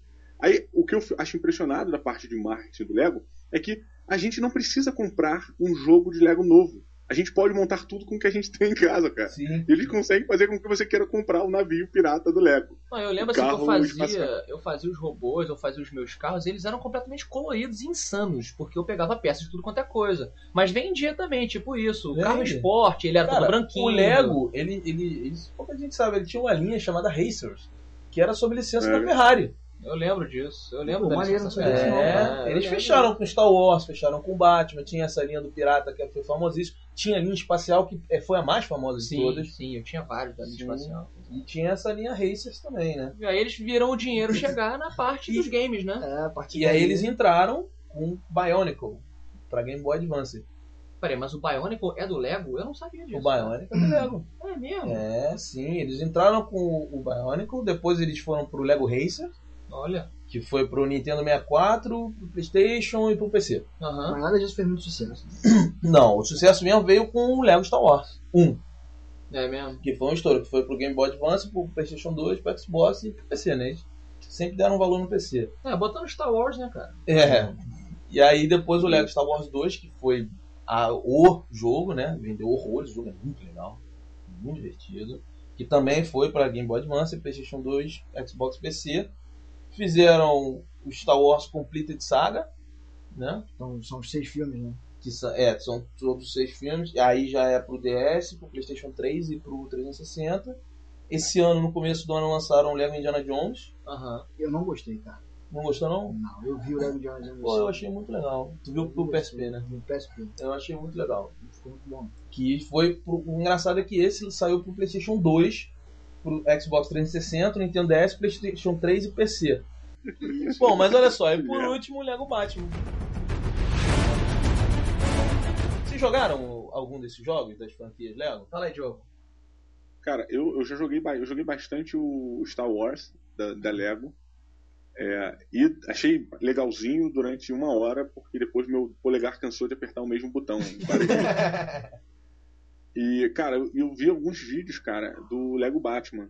Aí, o que eu acho impressionado da parte de marketing do Lego é que a gente não precisa comprar um jogo de Lego novo. A gente pode montar tudo com o que a gente tem em casa, cara. Sim. Eles conseguem fazer com que você queira comprar o navio pirata do Lego. Não, eu lembro assim que eu fazia, espacial. eu fazia os robôs, eu fazia os meus carros, e eles eram completamente coloridos e insanos, porque eu pegava peças de tudo quanto é coisa. Mas vendia também, tipo isso. O carro esporte, ele era Cara, todo branquinho. O Lego, ele, ele, ele, pouca gente sabe, ele tinha uma linha chamada Racers, que era sob licença É. da Ferrari. Eu lembro disso. Eu lembro Pô, da maneiro, não não. É, eu eles fecharam com Star Wars, fecharam com Batman, tinha essa linha do Pirata que foi famosíssima, tinha a linha espacial que é, foi a mais famosa de Sim, todas, sim, eu tinha vários da Sim. mídia espacial. e tinha essa linha Racers também, né? E aí eles viram o dinheiro (laughs) chegar na parte dos games, né? É, a partir E aí eles entraram com Bionicle pra Game Boy Advance. Peraí, mas o Bionicle é do Lego? Eu não sabia disso. O Bionicle é do Lego. É mesmo? É, sim, eles entraram com o Bionicle, depois eles foram pro Lego Racer, Olha. que foi pro Nintendo 64, pro PlayStation e pro PC. Aham. Mas nada disso fez muito sucesso. (clears throat) Não, o sucesso mesmo veio com o Lego Star Wars 1, É mesmo. que foi um estouro, que foi pro Game Boy Advance, pro PlayStation 2, pro Xbox e pro PC, né? Eles sempre deram valor no PC. É, botando Star Wars, né, cara? É. E aí depois o Lego Star Wars 2, que foi a, o jogo, né? Vendeu horrores, o jogo é muito legal, muito divertido. Que também foi para Game Boy Advance, PlayStation 2, Xbox PC. Fizeram o Star Wars Completed Saga, né? Então são os seis filmes, né? Que sa- é, são todos seis filmes. E aí já é pro DS, pro PlayStation 3 e pro 360. Esse ano, no começo do ano, lançaram o Lego Indiana Jones. Aham. Eu não gostei, cara. Não gostou, não? Não, eu vi o Lego Jones. Eu Pô, eu achei muito legal. Tu viu pro PSP, né? Vi o PSP. Eu achei muito legal. Ficou muito bom. Que foi pro... O engraçado é que esse saiu pro PlayStation 2, pro Xbox 360, Nintendo DS, PlayStation 3 e PC. Bom, mas olha só, e por É. último, o Lego Batman. Vocês jogaram algum desses jogos das franquias Lego? Fala aí, Diogo. Cara, eu, eu já joguei, eu joguei bastante o Star Wars da, da Lego. É, e achei legalzinho durante uma hora, porque depois meu polegar cansou de apertar o mesmo botão. (laughs) E, cara, eu, vi alguns vídeos, cara, do Lego Batman.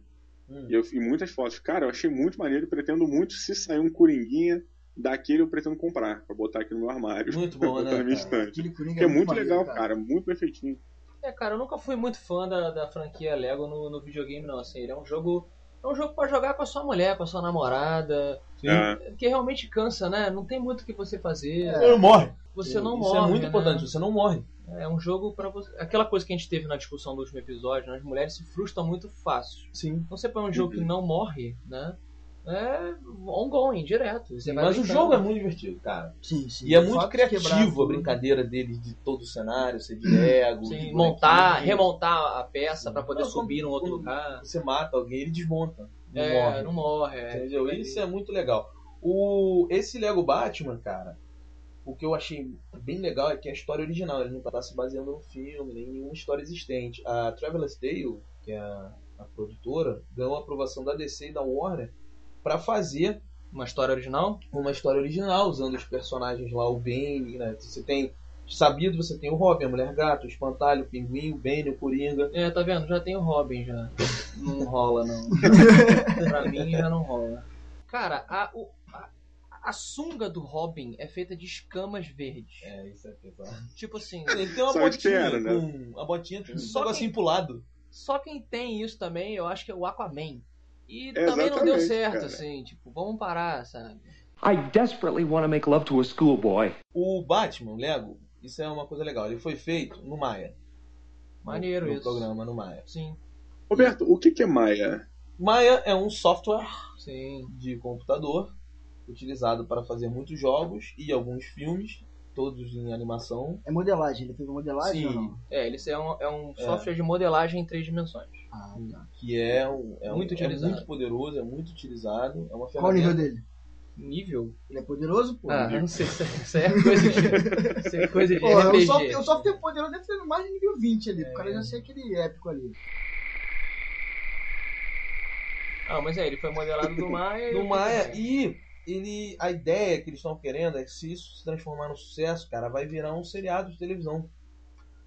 Hum. E eu vi muitas fotos. Cara, eu achei muito maneiro e pretendo muito, se sair um Coringuinha daquele, eu pretendo comprar, pra botar aqui no meu armário. Muito bom, botar (laughs) né, na minha cara? estante. Coringa Porque é muito maneiro, legal, cara. Muito bem feitinho. É, cara, eu nunca fui muito fã da, da franquia Lego no, no videogame, não. Assim, ele é um jogo É um jogo pra jogar com a sua mulher, com a sua namorada. Sim. É. Que realmente cansa, né? Não tem muito o que você fazer. Você não morre. Você não Isso morre. é muito né? importante, você não morre. É um jogo pra você. Aquela coisa que a gente teve na discussão do último episódio, né? as mulheres se frustram muito fácil. Sim. Então você põe um jogo Uhum. que não morre, né? É ongoing, direto. Você vai Mas o jogo é muito divertido, cara. Sim, sim. E é muito criativo a brincadeira deles de todo o cenário, ser de Lego. Sim, de montar, remontar a peça pra poder Não, subir num outro lugar. Você mata alguém, ele desmonta. Não é, morre. não morre. É. Entendeu? Isso é muito legal. O, esse Lego Batman, cara, o que eu achei bem legal é que é a história original, ele não tá se baseando no filme, nem em nenhuma história existente. A Traveler's Tale, que é a, a produtora, ganhou a aprovação da DC e da Warner pra fazer Uma história original? uma história original, usando os personagens lá, o Bane, né? Você tem. Sabido, você tem o Robin, a Mulher Gato, o Espantalho, o Pinguim, o Bane, o Coringa. É, tá vendo? Já tem o Robin já. (laughs) Não rola, não. (laughs) pra mim já não rola. Cara, a, o- a, sunga do Robin é feita de escamas verdes. É, isso é pesado. Tipo assim, (laughs) Ele tem uma que botinha era, né? com. A botinha com um Só negocinho que- pro lado. só quem tem isso também, eu acho que é o Aquaman. E É, também não deu certo, cara. assim, tipo, vamos parar, sabe? I desperately want to make love to a schoolboy. O Batman, o Lego, isso é uma coisa legal. Ele foi feito no Maia. Maneiro no, no isso. programa no Maia. Sim, Roberto, o que, que é Maia? Maia é um software sim. de computador utilizado para fazer muitos jogos e alguns filmes, todos em animação. É modelagem, ele fez modelagem Sim. ou não? É, ele é um, é um É. software de modelagem em três dimensões. Ah, tá. Que é, um, é, um- Muito é utilizado. muito poderoso, é muito utilizado. É uma Qual o nível ferramenta. dele? Nível? Ele é poderoso, pô? Ah, não sei, isso isso aí é coisa de, isso é coisa de Pô, o RPG. software, o software poderoso deve ser mais de nível 20 ali. É. O cara já ser aquele épico ali. Ah, mas é, ele foi modelado do Maia. do Maia e ele a ideia que eles estão querendo é que se isso se transformar no sucesso, cara, vai virar um seriado de televisão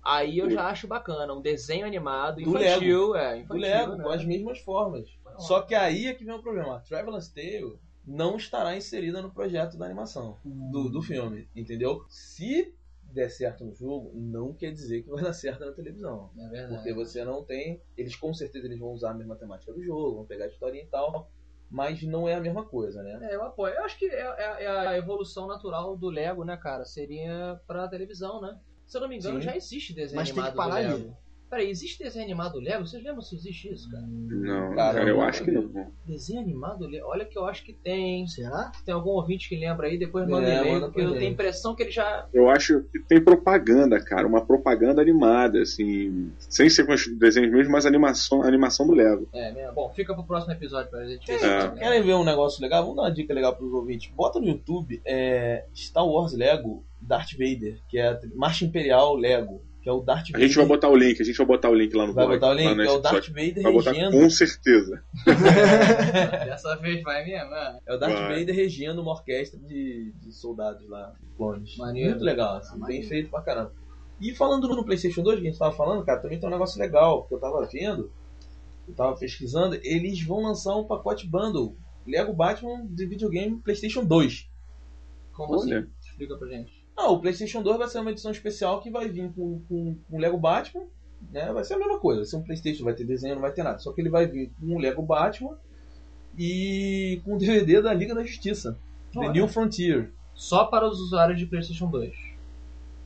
Aí eu já acho bacana, um desenho animado, Do infantil, é, do infantil, Lego né? com as mesmas formas. Só que aí é que vem o problema. A Traveler's Tale não estará inserida no projeto da animação do, do filme, entendeu? Se der certo no jogo, não quer dizer que vai dar certo na televisão. É verdade. Porque você não tem. Eles com certeza eles vão usar a mesma temática do jogo, vão pegar a historinha e tal. Mas não é a mesma coisa, né? É, eu apoio. Eu acho que é, é- é a evolução natural do Lego, né, cara? Seria pra televisão, né? Se eu não me engano, Sim. já existe desenho Mas tem que animado parar do ali. Peraí, existe desenho animado do Lego? Vocês lembram se existe isso, cara? Não, Cara, eu eu acho que não. Desenho animado do Lego? Olha que eu acho que tem. Será? Se tem algum ouvinte que lembra aí, depois manda É, e-mail, porque eu tenho a impressão que ele já. Eu acho que tem propaganda, cara. Uma propaganda animada, assim. Sem ser com os desenhos mesmo, mas animação, animação do Lego. É, mesmo. Bom, fica pro próximo episódio pra gente ver É. querem ver um negócio legal? Vamos dar uma dica legal pros ouvintes. Bota no YouTube é, Star Wars Lego Darth Vader, que é a Marcha Imperial Lego, que é o Darth A Vader. gente vai botar o link, a gente vai botar o link lá no Vai blog, botar o link, que é o Darth. Vader Vai botar regendo. com certeza. (laughs) Dessa vez vai mesmo, né? É o Darth Vai. Vader regendo uma orquestra de, de soldados lá, clones. Maneiro. Muito legal, assim, Ah, bem maneiro. feito pra caramba. E falando no PlayStation 2, que a gente tava falando, cara, também tem um negócio legal, que eu tava vendo, eu tava pesquisando, eles vão lançar um pacote bundle Lego Batman de videogame PlayStation 2. Como Olha. assim? Explica pra gente. Ah, o PlayStation 2 vai ser uma edição especial que vai vir com, com, com Lego Batman, né? Vai ser a mesma coisa, vai ser um PlayStation, vai ter desenho, não vai ter nada. Só que ele vai vir com o Lego Batman e com o DVD da Liga da Justiça, The Olha. New Frontier. Só para os usuários de PlayStation 2.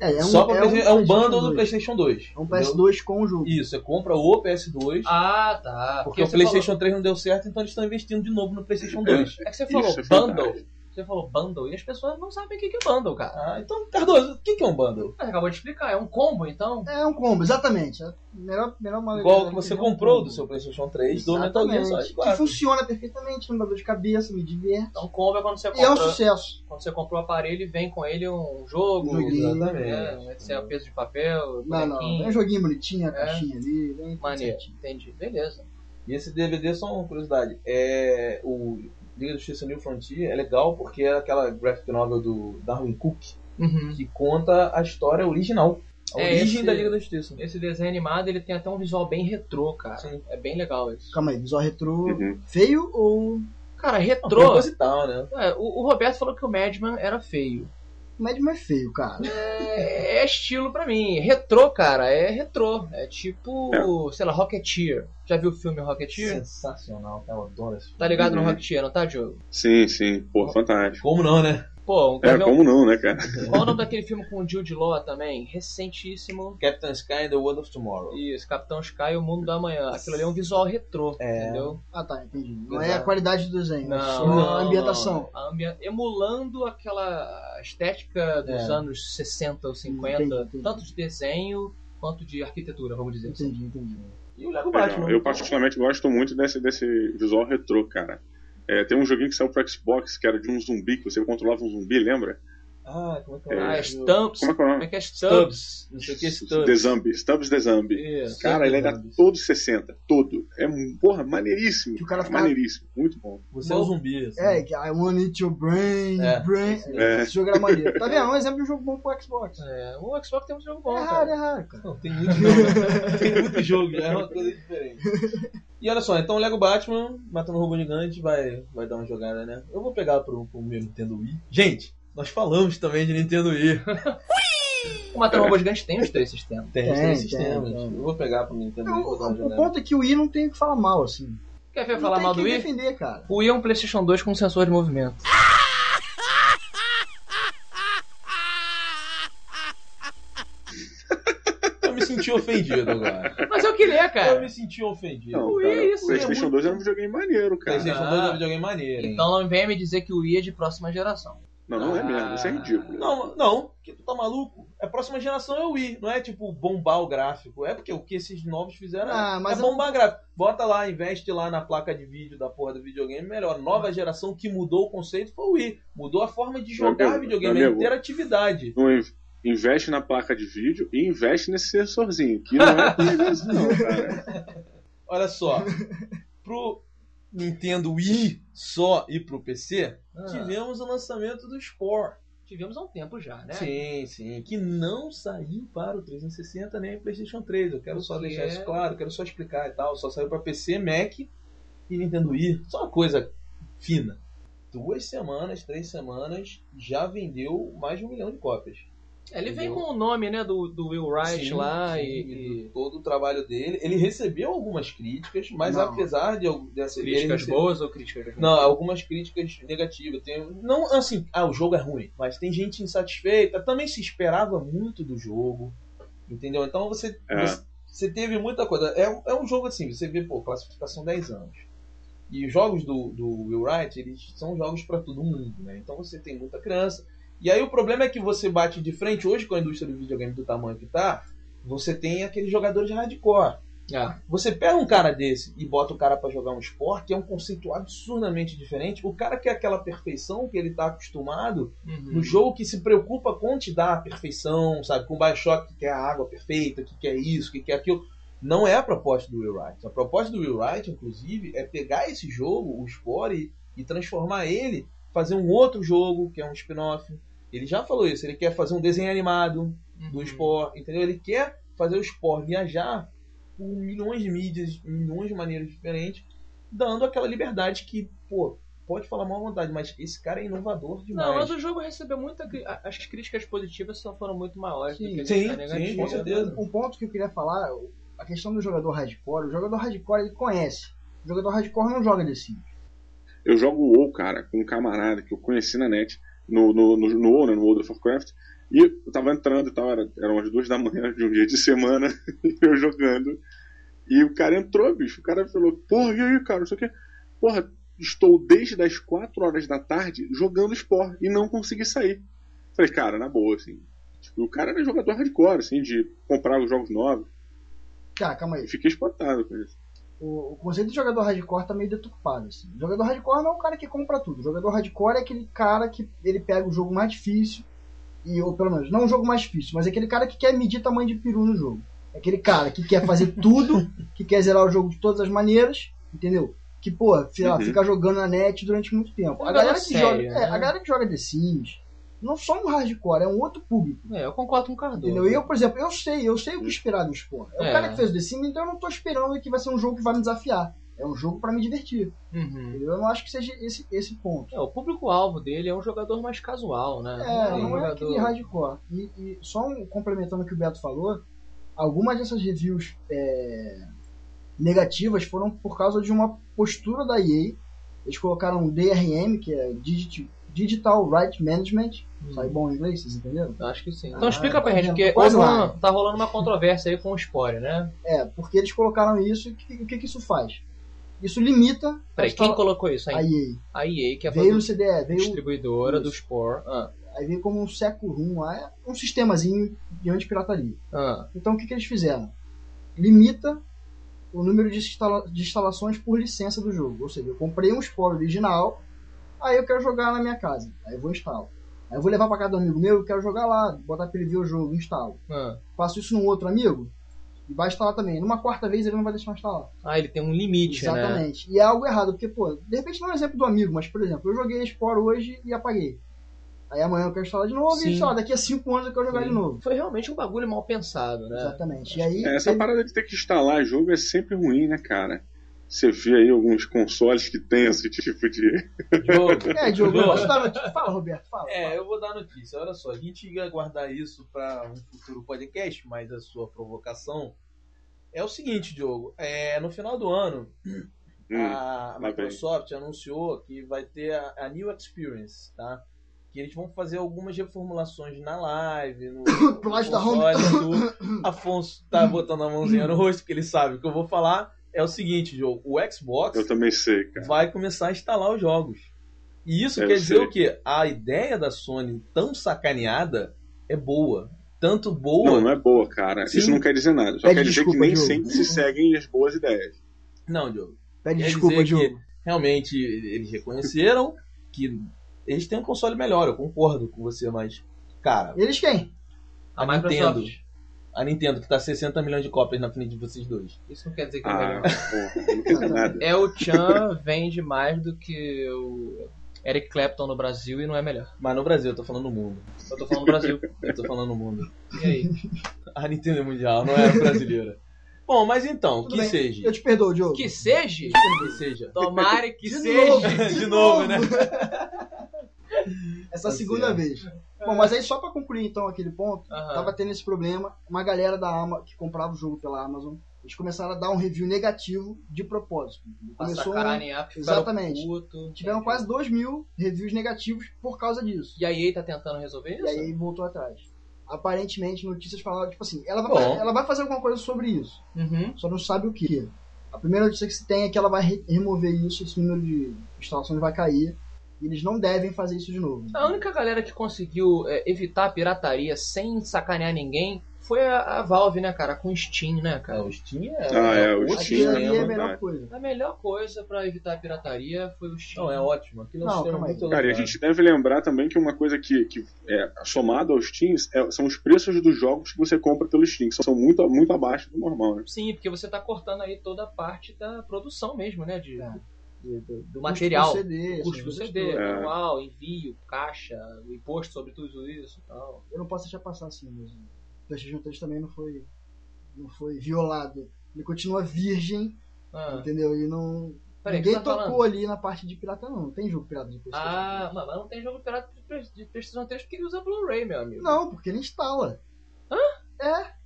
É, é um, Só pra é um, é um bundle do 2. PlayStation 2. É um entendeu? PS2 com o jogo. Isso, você compra o PS2. Ah, tá. porque o você PlayStation 3 não deu certo, então eles estão investindo de novo no PlayStation 2. Falou... É que você falou Isso é bundle. Você falou bundle e as pessoas não sabem o que que é bundle, cara. Ah, então, Cardoso, o que que é um bundle? Mas acabou de explicar, é um combo, então. É um combo, exatamente. É a melhor, melhor maneira Igual que você um comprou combo. do seu PlayStation 3 do Metal Gear Exatamente. Solid Que 4. funciona perfeitamente, não dá dor de cabeça, me diverte. Então combo é quando você E é um compra. sucesso. quando você comprou o aparelho e vem com ele um jogo. Joguinho. Né? Esse é o peso de papel, Não, não. É um joguinho bonitinho, a É. caixinha ali. Maneiro, certinho. entendi. Beleza. E esse DVD, só uma curiosidade, é o Liga da Justiça New Frontier é legal porque é aquela graphic novel do Darwin Cook Uhum. que conta a história original. A É, origem esse- da Liga da Justiça. Esse desenho animado ele tem até um visual bem retrô, cara. Sim. É bem legal isso. Calma aí, visual retrô Uhum. feio ou. Cara, retrô. proposital, né? É, o, o Roberto falou que o Madman era feio. comédia, mas é feio, cara. É, é estilo pra mim. Retrô, cara, é retrô. É tipo, sei lá, Rocketeer. Já viu o filme Rocketeer? Sensacional, cara. Eu adoro esse filme. Tá ligado no Uhum. Rocketeer, não tá, Diogo? Sim, sim. Pô, fantástico. Como não, né? Pô, É, quer ver um- como não, né, cara? (laughs) qual o nome daquele filme com o Jude Law também? Recentíssimo. Captain Sky and the World of Tomorrow. Isso, Capitão Sky e o Mundo da Manhã. Aquilo ali é um visual retrô, É. entendeu? Ah, tá, entendi. Não é a Exato. qualidade do desenho, é Não, só não, a ambientação. não. A ambien- Emulando aquela estética dos É. anos 60 ou 50, Entendi, entendi. tanto de desenho quanto de arquitetura, vamos dizer assim. Entendi, entendi. E o Lego Legal. Batman. Eu particularmente gosto muito desse, desse visual retrô, cara. É, tem um joguinho que saiu pro Xbox que era de um zumbi, que você controlava um zumbi, lembra? Ah, como é que é? Ah, nome? Stumps. Como é que é Como é que é Stubbs? Stubbs. Não sei o que, The Stubbs. Zombie. Stubbs the Zombie. Isso. Cara, ele era todo 60. Todo. É, um- porra, maneiríssimo. Que o cara ficava- Maneiríssimo. Muito bom. Você é o zumbi. assim. É, que I wanna eat your brain, É, brain. esse É. Esse jogo era maneiro. (laughs) Tá vendo? É um exemplo de um jogo bom pro Xbox. É, o Xbox tem um jogo bom, É cara. raro, é raro, cara. Não, tem muito jogo. (laughs) tem muito jogo, é uma coisa diferente. E olha só, então o Lego Batman, matando o robô gigante, vai, vai dar uma jogada, né? Eu vou pegar pro, pro meu Nintendo Wii. Gente, nós falamos também de Nintendo Wii. O Matando Robô Gigante tem os três sistemas. Tem, Tem, tem, tem, sistemas. tem. Eu vou pegar pro Nintendo Não, Wii. vou dar uma o, o ponto é que o Wii não tem o que falar mal, assim. Quer ver Não falar tem mal do quem Wii? defender, cara. O Wii é um PlayStation 2 com sensor de movimento. (laughs) Eu me senti ofendido agora. Mas é o que ele é, Eu cara. me senti ofendido. Não, Ui, cara, isso o PlayStation é muito- 2 era um videogame maneiro, cara. PlayStation Ah. 2 é um videogame maneiro, hein? Então não venha me dizer que o Wii é de próxima geração. Não, não é Ah. mesmo. Isso é ridículo. Não, não, que tu tá maluco? A próxima geração é o Wii, não é tipo bombar o gráfico. É porque o que esses novos fizeram é- Ah, mas é eu- bombar gráfico. Bota lá, investe lá na placa de vídeo da porra do videogame, melhor. Nova geração que mudou o conceito foi o Wii. Mudou a forma de jogar amigo, videogame, meu a interatividade. Não in- investe na placa de vídeo e investe nesse sensorzinho. Que não é (laughs) isso, não, cara. Olha só, pro Nintendo Wii só e pro PC, Ah. tivemos o lançamento do Spore. Tivemos há um tempo já, né? Sim, sim. Que não saiu para o 360 nem o PlayStation 3. Eu quero só Que deixar é- isso claro, quero só explicar e tal. Só saiu para PC, Mac e Nintendo Wii. Só uma coisa fina. Duas semanas, três semanas, já vendeu mais de um milhão de cópias. Ele vem com o nome, né, do, do Will Wright Sim, lá sim, e, do- todo o trabalho dele. Ele recebeu algumas críticas, mas Não. apesar de dessa e críticas boas ou críticas ruins? Não, algumas críticas negativas. Tem, não assim, ah, o jogo é ruim, mas tem gente insatisfeita. Também se esperava muito do jogo, entendeu? Então você, É. você, você teve muita coisa. É, um- é um jogo assim, você vê, pô, classificação 10 anos. E os jogos do, do Will Wright, eles são jogos para todo mundo, né? Então você tem muita criança. E aí o problema é que você bate de frente hoje com a indústria do videogame do tamanho que tá, você tem aqueles jogadores hardcore. Ah, Você pega um cara desse e bota o cara pra jogar um esporte, que é um conceito absurdamente diferente. O cara quer aquela perfeição que ele tá acostumado uhum. no jogo que se preocupa com te dar a perfeição, sabe? Com o Bioshock que quer a água perfeita, que quer isso, que quer aquilo. Não é a proposta do Will Wright. A proposta do Will Wright, inclusive, é pegar esse jogo, o Spore, e, e transformar ele, fazer um outro jogo, que é um spin-off. Ele já falou isso, ele quer fazer um desenho animado, do Uhum. Spore, entendeu? Ele quer fazer o Spore viajar por milhões de mídias, milhões de maneiras diferentes, dando aquela liberdade que, pô, pode falar mal à vontade, mas esse cara é inovador demais. Não, mas o jogo recebeu muita. As críticas positivas só foram muito maiores do Sim, que as sim, negativas. sim, com certeza. Um ponto que eu queria falar, a questão do jogador hardcore, o jogador hardcore ele conhece. O jogador hardcore não joga The Sims. Eu jogo o WoW, cara, com um camarada que eu conheci na net, no, no, no, no né, no World of Warcraft, e eu tava entrando e tal, era, eram umas duas da manhã de um dia de semana, (laughs) e eu jogando, e o cara entrou, bicho, o cara falou, porra, e aí, cara, não sei o que, porra, estou desde as 4 horas da tarde jogando Spore, e não consegui sair. Falei, cara, na boa, assim, tipo, o cara era jogador hardcore, assim, de comprar os jogos novos, Cara, calma aí. fiquei espantado com isso. O, o conceito de jogador hardcore tá meio deturpado. Assim. O jogador hardcore não é o cara que compra tudo. O jogador hardcore é aquele cara que ele pega o jogo mais difícil, e, ou pelo menos, não o jogo mais difícil, mas é aquele cara que quer medir tamanho de peru no jogo. É aquele cara que quer fazer (laughs) tudo, que quer zerar o jogo de todas as maneiras, entendeu? Que, pô, sei lá, Uhum. fica jogando na net durante muito tempo. A Jogador galera, que sério, joga, né? é, a galera que joga The Sims não são um hardcore, é um outro público. É, eu concordo com o Cardoso. Entendeu? Eu, por exemplo, eu sei, eu sei o que esperar do Sport. É, É. o cara que fez o The Sims, então eu não tô esperando que vai ser um jogo que vai me desafiar. É um jogo pra me divertir. Uhum. Eu não acho que seja esse, esse ponto. É, o público-alvo dele é um jogador mais casual, né? É, um não é jogador... aquele hardcore. E, e só um, complementando o que o Beto falou, algumas dessas reviews é, negativas foram por causa de uma postura da EA. Eles colocaram DRM, que é Digit- Digital Right Management. Sai bom em inglês, vocês entenderam? Eu Acho que sim. Ah, Então explica pra tá gente, porque lá. uma, tá rolando uma controvérsia aí com o Spore, né? É, porque eles colocaram isso e o que, que que isso faz? Isso limita a Peraí, quem colocou isso a aí? EA. A EA, que é a Veio no CDE, veio, distribuidora do Isso. Spore. Ah, aí veio como um Seco Room lá, é um sistemazinho de anti-pirataria. ah. Então o que, que eles fizeram? Limita o número de, instala- de instalações por licença do jogo. Ou seja, eu comprei um Spore original, aí eu quero jogar na minha casa. Aí eu vou instalo. Aí eu vou levar para casa do amigo meu, eu quero jogar lá, botar para ele ver o jogo, instalo. Ah. Faço isso num outro amigo, e vai instalar também. Numa quarta vez ele não vai deixar instalar. Ah, ele tem um limite, né? Exatamente. E é algo errado, porque, pô, de repente não é um exemplo do amigo, mas, por exemplo, eu joguei Spore hoje e apaguei. Aí amanhã eu quero instalar de novo Sim. e, sei lá, daqui a cinco anos eu quero jogar de novo. Foi realmente um bagulho mal pensado, né? Exatamente. E aí, É, essa teve- parada de ter que instalar jogo é sempre ruim, né, cara? Você vê aí alguns consoles que tem esse tipo de. Jogo. É, Diogo, eu dar notícia? Fala, Roberto, fala. É, eu vou dar notícia. Olha só, a gente ia guardar isso para um futuro podcast, mas a sua provocação é o seguinte, Diogo. É, no final do ano, Hum, a lá Microsoft anunciou que vai ter a, a New Experience, tá? Que eles vão fazer algumas reformulações na live, no, (coughs) no da console e tudo. Afonso tá botando a mãozinha no rosto, porque ele sabe o que eu vou falar. É o seguinte, Diogo. O Xbox eu também sei, cara. vai começar a instalar os jogos. E isso Eu quer dizer sei. o quê? A ideia da Sony tão sacaneada é boa. Tanto boa. Não, não é boa, cara. Sim. Isso não quer dizer nada. Só Pede quer dizer desculpa, que nem Diogo. sempre se seguem as boas ideias. Não, Diogo. Pede Quer desculpa, dizer Diogo. que realmente eles reconheceram que eles têm um console melhor, eu concordo com você, mas, cara, Eles quem? A, A Microsoft. Nintendo. A Nintendo que tá 60 milhões de cópias na frente de vocês dois. Isso não quer dizer que é Ah, melhor. porra, não quer dizer nada. É o Chan vende mais do que o Eric Clapton no Brasil e não é melhor. Mas no Brasil, eu tô falando no mundo. Eu tô falando do Brasil. Eu tô falando no mundo. E aí? A Nintendo é mundial, não é brasileira. Bom, mas então, Tudo que bem. seja. Eu te perdoo, Diogo. Que seja? Que seja. Tomara que De seja. novo. (laughs) De novo, né? (laughs) Essa Tá segunda certo. vez. Bom, mas aí só pra concluir então aquele ponto, Aham. tava tendo esse problema, uma galera da Ama que comprava o jogo pela Amazon, eles começaram a dar um review negativo de propósito. Começou um- porque ficaram Exatamente. puto. tiveram quase 2 mil reviews negativos por causa disso. E a EA tá tentando resolver isso? E aí voltou atrás. Aparentemente, notícias falaram, tipo assim, ela vai, fazer, ela vai fazer alguma coisa sobre isso, Uhum. só não sabe o que. A primeira notícia que se tem é que ela vai re- remover isso, esse número de instalações vai cair, eles não devem fazer isso de novo. A única galera que conseguiu é, evitar a pirataria sem sacanear ninguém foi a, a Valve, né, cara? Com o Steam, né, É, cara? o Steam é. Ah, é, o outro Aquilo Steam, ali é a melhor verdade. coisa. A melhor coisa pra evitar a pirataria foi o Steam. Não, é ótimo. Aquilo é um sistema muito Cara, e a gente deve lembrar também que uma coisa que, que é somado aos Steams é- são os preços dos jogos que você compra pelo Steam, que são muito, muito abaixo do normal, né? Sim, porque você tá cortando aí toda a parte da produção mesmo, né? De, É. do, do Custo material. do CD, custo do CD. É. manual, envio, caixa, o imposto sobre tudo isso e tal. Eu não posso deixar passar assim mesmo. O PlayStation 3 também não foi, não foi violado. Ele continua virgem, Ah, entendeu? E não. peraí, Ninguém tá tocou falando? ali na parte de pirata, não. Não tem jogo pirata de PlayStation. Ah, mas mas não tem jogo pirata de PlayStation 3 porque ele usa Blu-ray, meu amigo. Não, porque ele instala. Hã? É.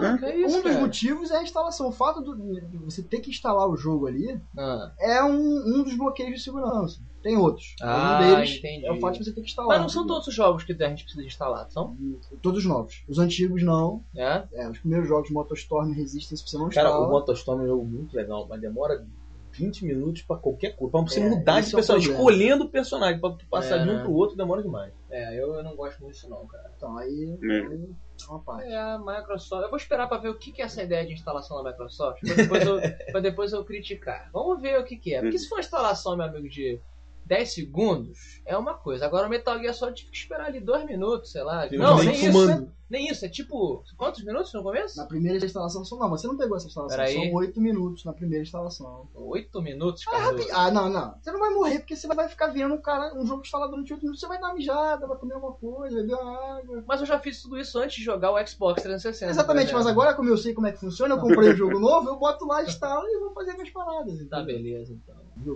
Hã? que é isso, um dos cara? motivos é a instalação. O fato do- de você ter que instalar o jogo ali Ah, é um, um dos bloqueios de segurança. Tem outros. Ah, um deles entendi. é o fato de você ter que instalar. mas não são todos os jogos que a gente precisa instalar, são? Todos novos. Os antigos não. É? É, os primeiros jogos Motostorm Resistance você não Cara, instala. o Motostorm é um jogo muito legal, mas demora 20 minutos pra qualquer coisa. Pra você É, mudar de esse é personagem, problema. escolhendo o personagem, pra tu passar É, de um né? pro outro, demora demais. É, eu, eu não gosto muito disso não, cara. Então, aí É. é uma parte. É, a Microsoft. Eu vou esperar pra ver o que que é essa ideia de instalação da Microsoft, pra depois eu, (laughs) depois eu criticar. Vamos ver o que que é. Porque se for instalação, meu amigo, de 10 segundos é uma coisa. Agora o Metal Gear Solid tive que esperar ali 2 minutos, sei lá. Tem não, nem nem isso. fumando. Nem isso, é tipo. Quantos minutos no começo? Na primeira instalação são. Não, você não pegou essa instalação. Peraí. São 8 minutos na primeira instalação. 8 minutos, Ah, rapi- ah, não, não. Você não vai morrer porque você vai ficar vendo um, cara, um jogo instalar durante 8 minutos. Você vai dar uma mijada, vai comer alguma coisa, beber uma água. Mas eu já fiz tudo isso antes de jogar o Xbox 360. Exatamente, por mas agora, como eu sei como é que funciona, eu comprei um jogo novo, eu boto lá, instalo e vou fazer minhas paradas. Tá, entendeu? beleza, então.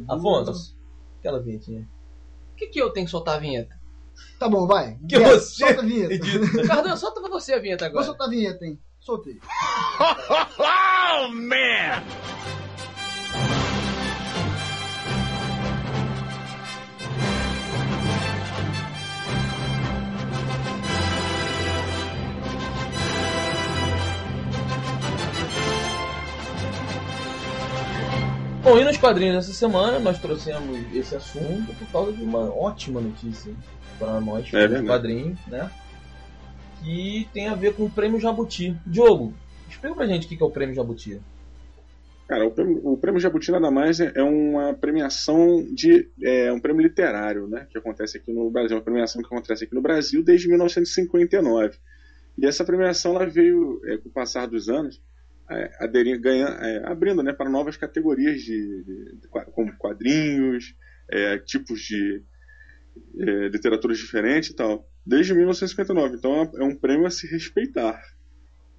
Afonso, aquela vinhetinha. Por que, que eu tenho que soltar a vinheta? Tá bom, vai. Que você Solta a (laughs) vinheta. Cardoso, solta pra você a vinheta Vou agora. soltar a vinheta, hein? Soltei. (laughs) Oh, man! Bom, e nos quadrinhos dessa semana nós trouxemos esse assunto por causa de uma ótima notícia para nós, É verdade. quadrinhos, né? Que tem a ver com o prêmio Jabuti. Diogo, explica pra gente o que que é o prêmio Jabuti. Cara, o prêmio, o prêmio Jabuti nada mais é é uma premiação de. É um prêmio literário, né? Que acontece aqui no Brasil. É uma premiação que acontece aqui no Brasil desde 1959. E essa premiação ela veio, é, com o passar dos anos, é, aderir, ganha, é, abrindo né, para novas categorias de, de- de como quadrinhos, é, tipos de é, literaturas diferentes e tal. Desde 1959. Então é é um prêmio a se respeitar.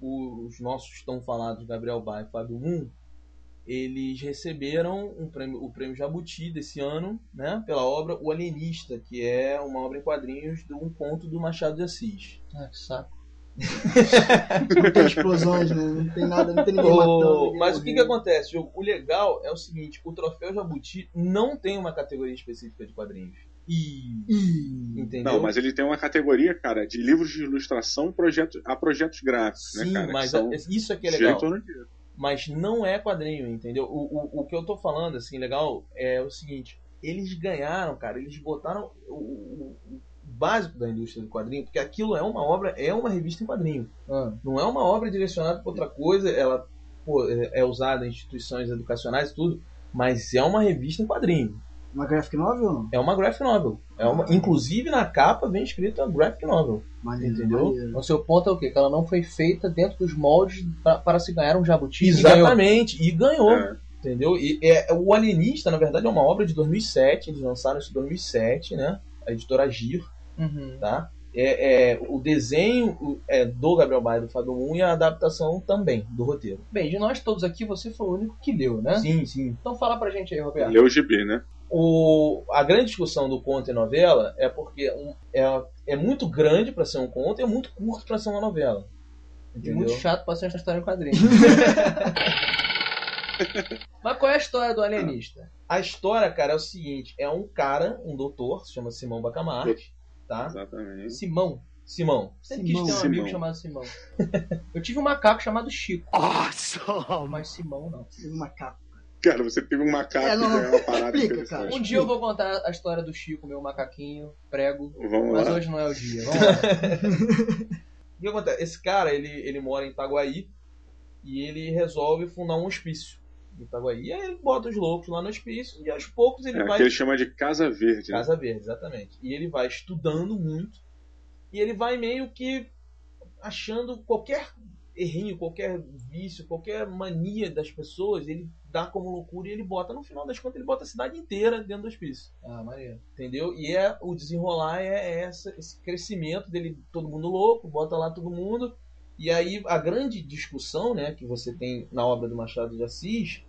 Os nossos tão falados Gabriel Ba e Fábio Moon, eles receberam um prêmio, o prêmio Jabuti desse ano, né? Pela obra O Alienista, que é uma obra em quadrinhos de um conto do Machado de Assis. Ah, que saco. Não tem explosões, né? Não tem nada, não tem ninguém matando. Ninguém Mas o que, que acontece, Diogo? O legal é o seguinte: o troféu Jabuti não tem uma categoria específica de quadrinhos. E. Entendeu? Não, mas ele tem uma categoria, cara, de livros de ilustração projeto, a projetos gráficos, Sim, né, cara? mas são isso aqui é em legal. Mas não é quadrinho, entendeu? O, o, o que eu tô falando, assim, legal, é o seguinte: eles ganharam, cara, eles botaram o- o básico da indústria do quadrinho, porque aquilo é uma obra, é uma revista em quadrinho. Ah. Não é uma obra direcionada para outra coisa, ela pô, é é usada em instituições educacionais e tudo, mas é uma revista em quadrinho. Uma graphic novel não? É uma graphic novel. É uma, inclusive na capa vem escrito a graphic novel. Maneiro, Entendeu? maneiro. O seu ponto é o quê? Que ela não foi feita dentro dos moldes pra- para se ganhar um jabuti. e ganhou. Exatamente, e ganhou. É. Entendeu? E é, o Alienista, na verdade, é uma obra de 2007. Eles lançaram isso em 2007, né? A editora Gir, Uhum. tá? É, é, o desenho é do Gabriel Baia do Fábio Moon e a adaptação também do roteiro. Bem, de nós todos aqui, você foi o único que leu, né? Sim, sim. Então fala pra gente aí, Roberto. Leu o gibi, né? O, a grande discussão do conto e novela é porque um- é, é muito grande para ser um conto e é muito curto para ser uma novela. E Entendeu? muito chato pra ser essa história em quadrinho. (laughs) (laughs) Mas qual é a história do alienista? A história, cara, é o seguinte: é um cara, um doutor, se chama Simão Bacamarte, tá? Exatamente. Simão. Simão. Sempre quis ter um Simão. amigo chamado Simão. (laughs) Eu tive um macaco chamado Chico, Awesome! mas Simão não. Um macaco. Cara, você teve um macaco É, não, que é uma parada explica, cara. Um dia eu vou contar a história do Chico, meu macaquinho, prego, Vamos mas lá. hoje não é o dia. (laughs) Vamos lá. O que acontece? Esse cara, ele, ele mora em Itaguaí e ele resolve fundar um hospício Itaguaí. E aí ele bota os loucos lá no hospício e aos poucos ele É, vai que ele chama de Casa Verde. né? Casa Verde, exatamente. E ele vai estudando muito e ele vai meio que achando qualquer errinho, qualquer vício, qualquer mania das pessoas, ele dá como loucura e ele bota, no final das contas, ele bota a cidade inteira dentro do hospício. Ah, maneiro. Entendeu? E é o desenrolar é essa, esse crescimento dele, todo mundo louco, bota lá todo mundo. E aí a grande discussão, né, que você tem na obra do Machado de Assis,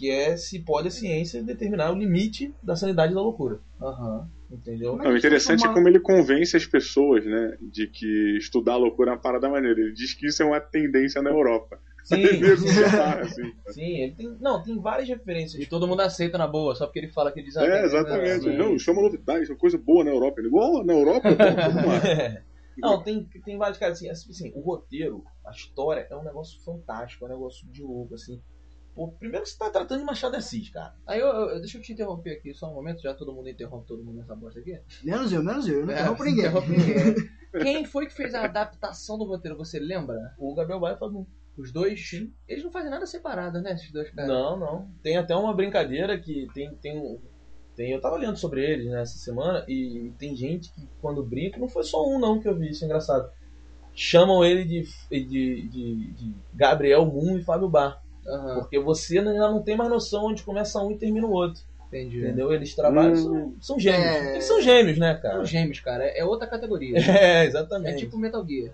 que é se pode a ciência determinar o limite da sanidade da loucura. Aham. Entendeu? Não, o interessante é como ele convence as pessoas, né, de que estudar a loucura é uma parada maneira. Ele diz que isso é uma tendência na Europa. Sim, (laughs) Ele assim. sim, ele tem. Não, tem várias referências. E todo mundo aceita na boa, só porque ele fala que eles ah, É, exatamente. sim. Não, isso é uma novidade, isso é uma coisa boa na Europa. Ele, igual na Europa, lá. (laughs) Não, tem, tem vários caras assim, assim, assim, o roteiro, a história é um negócio fantástico, é um negócio de louco, assim. Pô, primeiro que você tá tratando de Machado de Assis, cara. Aí eu, eu- deixa eu te interromper aqui só um momento, já todo mundo interrompe todo mundo nessa bosta aqui. Menos eu, menos eu. Eu não É, interrompo (laughs) ninguém. interrompe ninguém. (laughs) Quem foi que fez a adaptação do roteiro? Você lembra? O Gabriel Baia um. Os dois? Eles não fazem nada separado, né? Esses dois caras. Não, não. Tem até uma brincadeira que tem, tem um. Tem, eu tava lendo sobre eles né, essa semana e tem gente que quando brinca, não foi só um não que eu vi, isso é engraçado. Chamam ele de, de, de, de Gabriel Moon e Fábio Bar. Aham, Porque você ainda não tem mais noção onde começa um e termina o outro. entendi. Entendeu? Eles trabalham, Hum. são, são gêmeos. É. Eles são gêmeos, né, cara? São gêmeos, cara. É é outra categoria. É, (laughs) É exatamente. tipo Metal Gear.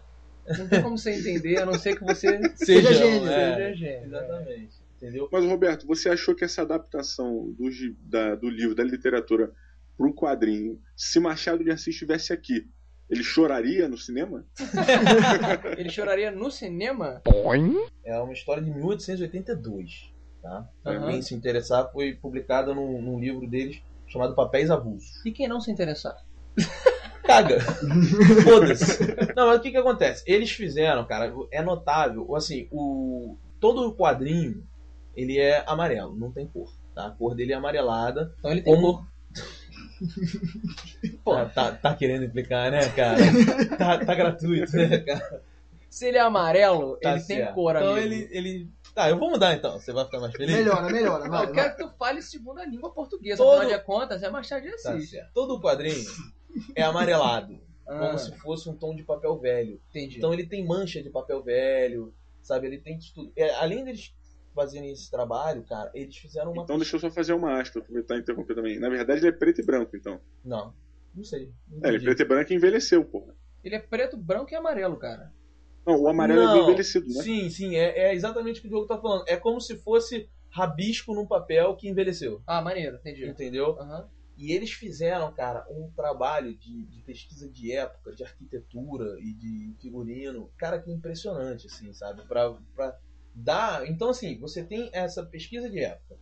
Não tem como você entender, a não ser que você (laughs) Seja gênio, é, seja gênio. Exatamente. Entendeu? Mas, Roberto, você achou que essa adaptação do, da- do livro, da literatura, para um quadrinho, se Machado de Assis estivesse aqui, ele choraria no cinema? (laughs) Ele choraria no cinema? É uma história de 1882. Tá? Quem se interessar, foi publicada num, num livro deles chamado Papéis Avulsos. E quem não se interessar? (laughs) Caga! Foda-se! Não, mas o que que acontece? Eles fizeram, cara, é notável, assim, o todo o quadrinho, ele é amarelo, não tem cor. Tá? A cor dele é amarelada. Então ele tem Como... cor. Tá, tá, tá querendo implicar, né, cara? (laughs) tá, tá gratuito, né, cara? Se ele é amarelo, Tá ele tem certo. cor, Então amigo. ele, ele. Tá, eu vou mudar então. Você vai ficar mais feliz? Melhora, melhora. Não, Vai, eu vai. quero que tu fale segundo a língua portuguesa. Todo- Afinal de contas, é Machado de Tá Assis. certo. Todo o quadrinho é amarelado, (laughs) Ah, como se fosse um tom de papel velho. entendi. Então ele tem mancha de papel velho, sabe? Ele tem tudo. É, além deles fazerem esse trabalho, cara, eles fizeram uma. Então deixa eu só fazer uma aspa, aproveitar e interromper também. Na verdade, ele é preto e branco, então. Não, não sei. Não É, ele é preto e branco e envelheceu, porra. Ele é preto, branco e amarelo, cara. Não, o amarelo é Não, do envelhecido, né? Sim, sim, é, é exatamente o que o Diogo tá falando. É como se fosse rabisco num papel que envelheceu. Ah, maneiro, entendi. Entendeu? Aham. E eles fizeram, cara, um trabalho de, de pesquisa de época, de arquitetura e de figurino, cara, que impressionante, assim, sabe? Pra, pra dar. Então, assim, você tem essa pesquisa de época,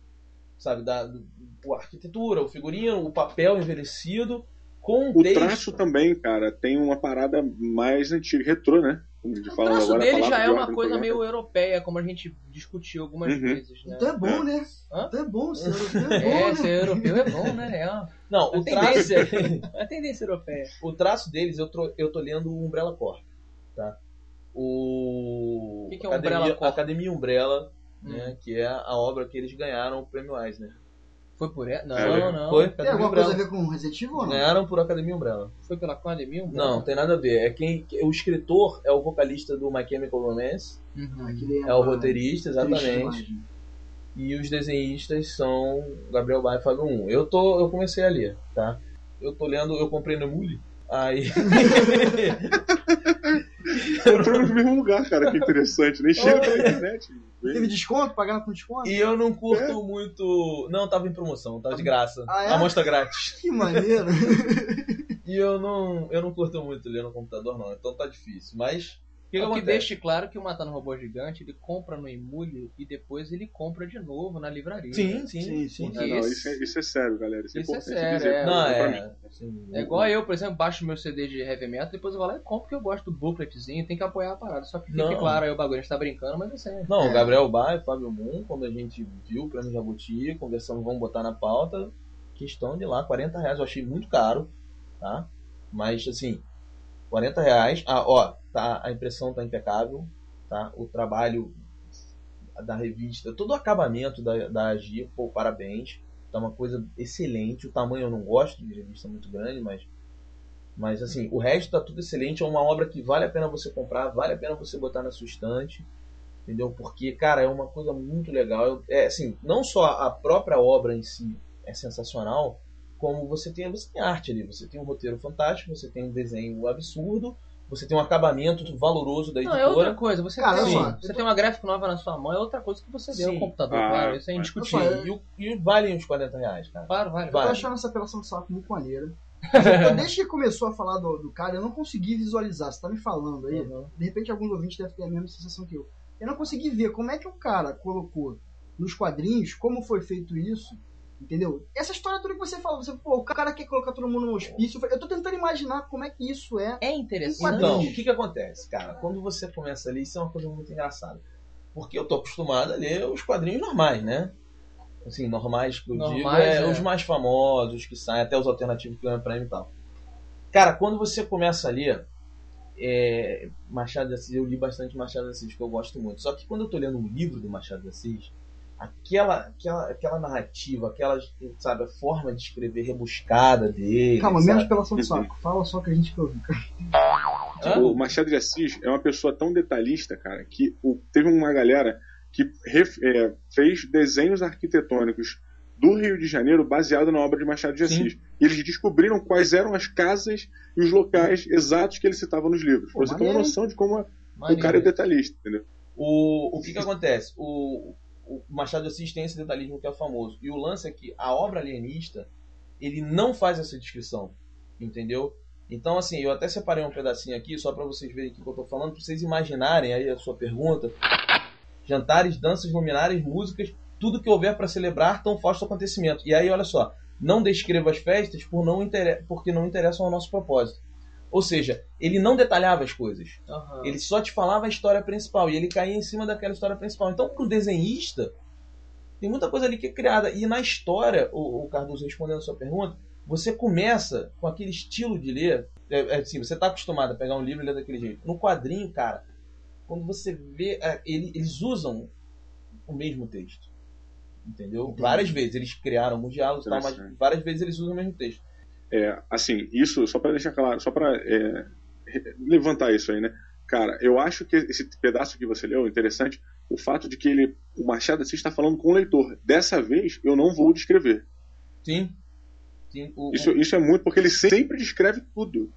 sabe? Da do- a arquitetura, o figurino, o papel envelhecido, com O texto. traço também, cara, tem uma parada mais antiga, retrô, né? Como O fala traço agora, dele já é uma coisa meio europeia, como a gente discutiu algumas Uhum. vezes, né? Então é bom, né? Hã? Então é bom, ser (laughs) europeu é bom, É, né? ser europeu é bom, né? É uma, Não, o traço. (laughs) É a tendência europeia. o traço deles, eu, tro- eu tô lendo o Umbrella Corp, tá? O. O que que é Academia, Umbrella Corp? Academia Umbrella, Hum. né? Que é a obra que eles ganharam o prêmio Eisner. Foi por ela? Não, É, não. Foi? Tem Academia alguma coisa a Umbrella. ver com Resident Evil ou não? Ganharam por Academia Umbrella. Foi pela academia? Não, tem nada a ver. É quem, que- o escritor é o vocalista do My Chemical Romance, Uhum. Aquele é o roteirista, exatamente. imagem. E os desenhistas são Gabriel Bai e Fábio 1. Eu tô, eu comecei a ler, tá? Eu tô lendo, eu comprei no Muli. Aí (laughs) (laughs) (laughs) Comprou no mesmo lugar, cara, que interessante. Nem chega pela internet. Teve desconto? Pagaram com desconto? e eu não curto muito, não tava em promoção, tava de graça. Ah, é? Amostra grátis. (laughs) Que maneiro. (laughs) E eu não, eu não curto muito ler no computador não, então tá difícil, mas que, É o que deixe claro que o Matando Robô Gigante ele compra no Emule e depois ele compra de novo na livraria. Sim, sim, Sim, sim. sim. É, não, isso, é, isso é sério, galera. Isso é Isso é importante sério, dizer. é. Não, é. assim, É igual eu, por exemplo, baixo meu CD de heavy metal, depois eu vou lá e compro porque eu gosto do bookletzinho, tem que apoiar a parada. Só que fique Não. claro aí o bagulho, a gente tá brincando, mas é sério. Não, É. o Gabriel Bai, Fábio Moon, quando a gente viu o Prêmio Jabuti, conversamos, vamos botar na pauta, questão de lá, 40 reais, eu achei muito caro, tá? Mas, assim, 40 reais, ah, ó, tá, a impressão tá impecável, tá? O trabalho da revista, todo o acabamento da, da Agir, pô, parabéns, tá uma coisa excelente, o tamanho eu não gosto de revista muito grande, mas mas assim, o resto tá tudo excelente, é uma obra que vale a pena você comprar, vale a pena você botar na sua estante, entendeu? Porque, cara, é uma coisa muito legal. É assim, não só a própria obra em si é sensacional, como você tem, você tem arte ali, você tem um roteiro fantástico, você tem um desenho absurdo, você tem um acabamento valoroso da Não, é outra editora. coisa. Você, Cara, tem, só, você tem uma gráfica nova na sua mão, é outra coisa que você vê Sim. no computador, Ah, claro. Isso é indiscutível. Só, E, o- e valem os 40 reais, cara. Claro, vale. Eu tô achando essa apelação de saco muito maneira. Então, (laughs) desde que começou a falar do, do cara, eu não consegui visualizar. Você tá me falando aí. Uhum. De repente, alguns ouvintes devem ter a mesma sensação que eu. Eu não consegui ver como é que o cara colocou nos quadrinhos como foi feito isso. Entendeu? Essa história toda que você fala, você, pô, o cara quer colocar todo mundo no hospício. Eu tô tentando imaginar como é que isso é. É interessante. Então, o que que acontece, cara? Quando você começa ali, isso é uma coisa muito engraçada. Porque eu tô acostumado a ler os quadrinhos normais, né? Assim, normais que eu digo, Normais, é, é. os mais famosos que saem, até os alternativos que ganham prêmio e tal. Cara, quando você começa a ler é, Machado de Assis, eu li bastante Machado de Assis, que eu gosto muito. Só que quando eu tô lendo um livro do Machado de Assis, aquela, aquela, aquela narrativa, aquela, sabe, a forma de escrever rebuscada dele. Calma, sabe? menos pelação do saco. Fala só que a gente quer ouvir. Hã? O Machado de Assis é uma pessoa tão detalhista, cara, que o- teve uma galera que ref- é, fez desenhos arquitetônicos do Rio de Janeiro baseado na obra de Machado de Sim. Assis. E eles descobriram quais eram as casas e os locais exatos que ele citava nos livros. Pô, Pra você ter uma maneiro, noção de como a- o Maneiro. cara é detalhista, entendeu? O, o que que acontece? O, o Machado de Assis tem esse detalhismo que é famoso. E o lance é que a obra alienista, ele não faz essa descrição. Entendeu? Então, assim, eu até separei um pedacinho aqui, só pra vocês verem o que eu tô falando, pra vocês imaginarem aí a sua pergunta. Jantares, danças, luminárias, músicas, tudo que houver pra celebrar tão fausto acontecimento. E aí, olha só, não descreva as festas por não porque não interessam ao nosso propósito. Ou seja, ele não detalhava as coisas. Aham. Ele só te falava a história principal e ele caía em cima daquela história principal. Então, pro desenhista, tem muita coisa ali que é criada. E na história, o, o Cardoso respondendo a sua pergunta, você começa com aquele estilo de ler. É, é assim, você tá acostumado a pegar um livro e ler daquele jeito. No quadrinho, cara, quando você vê. é, ele- eles usam o mesmo texto. Entendeu? Várias vezes. Eles criaram alguns diálogos tal, mas várias vezes eles usam o mesmo texto. É, assim, isso, só pra deixar claro, só pra é, levantar isso aí, né? Cara, eu acho que esse pedaço que você leu, interessante, o fato de que ele, o Machado Assis está falando com o leitor. Dessa vez, eu não vou descrever. Sim. Sim, o- Isso, isso é muito, porque ele sempre descreve tudo.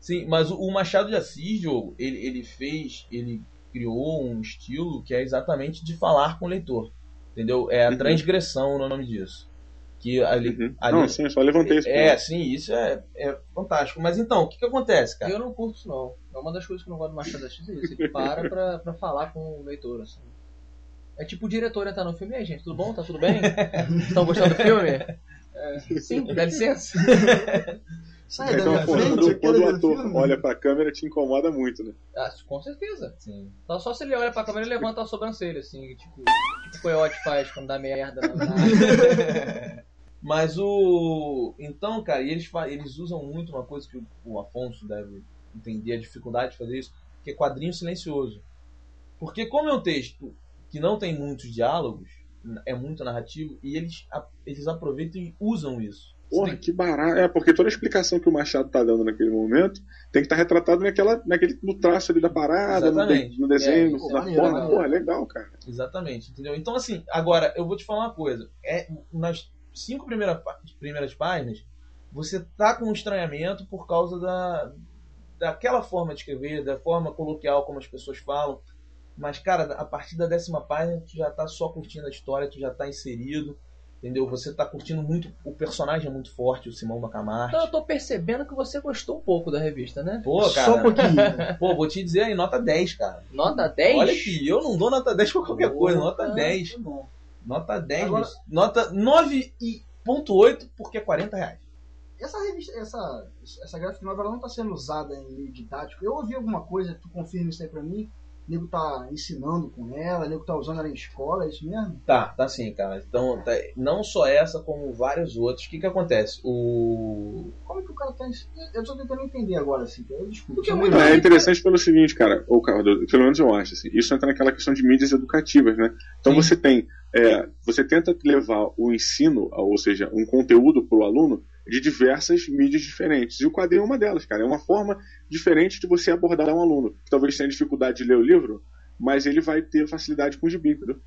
Sim, mas o- o Machado de Assis, Diogo, ele, ele fez, ele criou um estilo que é exatamente de falar com o leitor. Entendeu? É a Uhum. transgressão o nome disso. Que ali, Uhum. ali- Não, sim, eu só levantei isso. é, sim, isso é, é fantástico. Mas então, o que, que acontece, cara? Eu não curto isso, não. É uma das coisas que eu não gosto do Machado Assis, é isso. Ele para pra, pra falar com o leitor, assim. É tipo o diretor entrar no filme, e aí, gente, tudo bom? Tá tudo bem? Estão gostando do filme? É, sim, dá licença. (laughs) Sai da Então, frente, quando, quando o ator filme. olha pra câmera, te incomoda muito, né? Ah, com certeza. Sim. Só, só se ele olha pra câmera e levanta a sobrancelha, assim, tipo, tipo o Coyote faz quando dá merda na (laughs) na- Mas o. Então, cara, e eles, eles usam muito uma coisa que o, Afonso deve entender a dificuldade de fazer isso, que é quadrinho silencioso. Porque, como é um texto que não tem muitos diálogos, é muito narrativo, e eles, eles aproveitam e usam isso. Porra, que barato. É, porque toda a explicação que o Machado tá dando naquele momento tem que estar retratado naquela, naquele, no traço ali da parada, no, de- Exatamente. no desenho, É, é na maneiro, forma. maneiro. Porra, legal, cara. Exatamente, entendeu? Então, assim, agora, eu vou te falar uma coisa. É, nas cinco primeiras, pá- primeiras páginas, você tá com um estranhamento por causa da, daquela forma de escrever, da forma coloquial como as pessoas falam. Mas, cara, a partir da décima página, tu já tá só curtindo a história, tu já tá inserido, entendeu? Você tá curtindo muito, o personagem é muito forte, o Simão Bacamarte. Então eu tô percebendo que você gostou um pouco da revista, né? Pô, Só um cara, pouquinho. (laughs) pô, vou te dizer aí, nota 10, cara. Nota 10? Olha aqui, eu não dou nota 10 pra qualquer coisa, nota Opa. 10. Tá bom. Nota 10, Agora- nota 9.8 porque é 40 reais. Essa revista, essa, essa graphic novel ela não está sendo usada em meio didático. Eu ouvi alguma coisa, tu confirma isso aí pra mim. O nego tá ensinando com ela, o nego tá usando ela em escola, é isso mesmo? Tá, tá sim, cara. Então, tá- não só essa, como vários outros. O que que acontece? O... Como é que o cara tá ensinando? Eu tô tentando entender agora, assim, eu desculpa. Porque Sou muito- é interessante pelo seguinte, cara, ou pelo menos eu acho, assim, isso entra naquela questão de mídias educativas, né? Então Sim. você tem, é, você tenta levar o ensino, ou seja, um conteúdo para o aluno de diversas mídias diferentes. E o quadrinho é uma delas, cara. É uma forma diferente de você abordar um aluno que talvez tenha dificuldade de ler o livro, mas ele vai ter facilidade com o gibi, entendeu?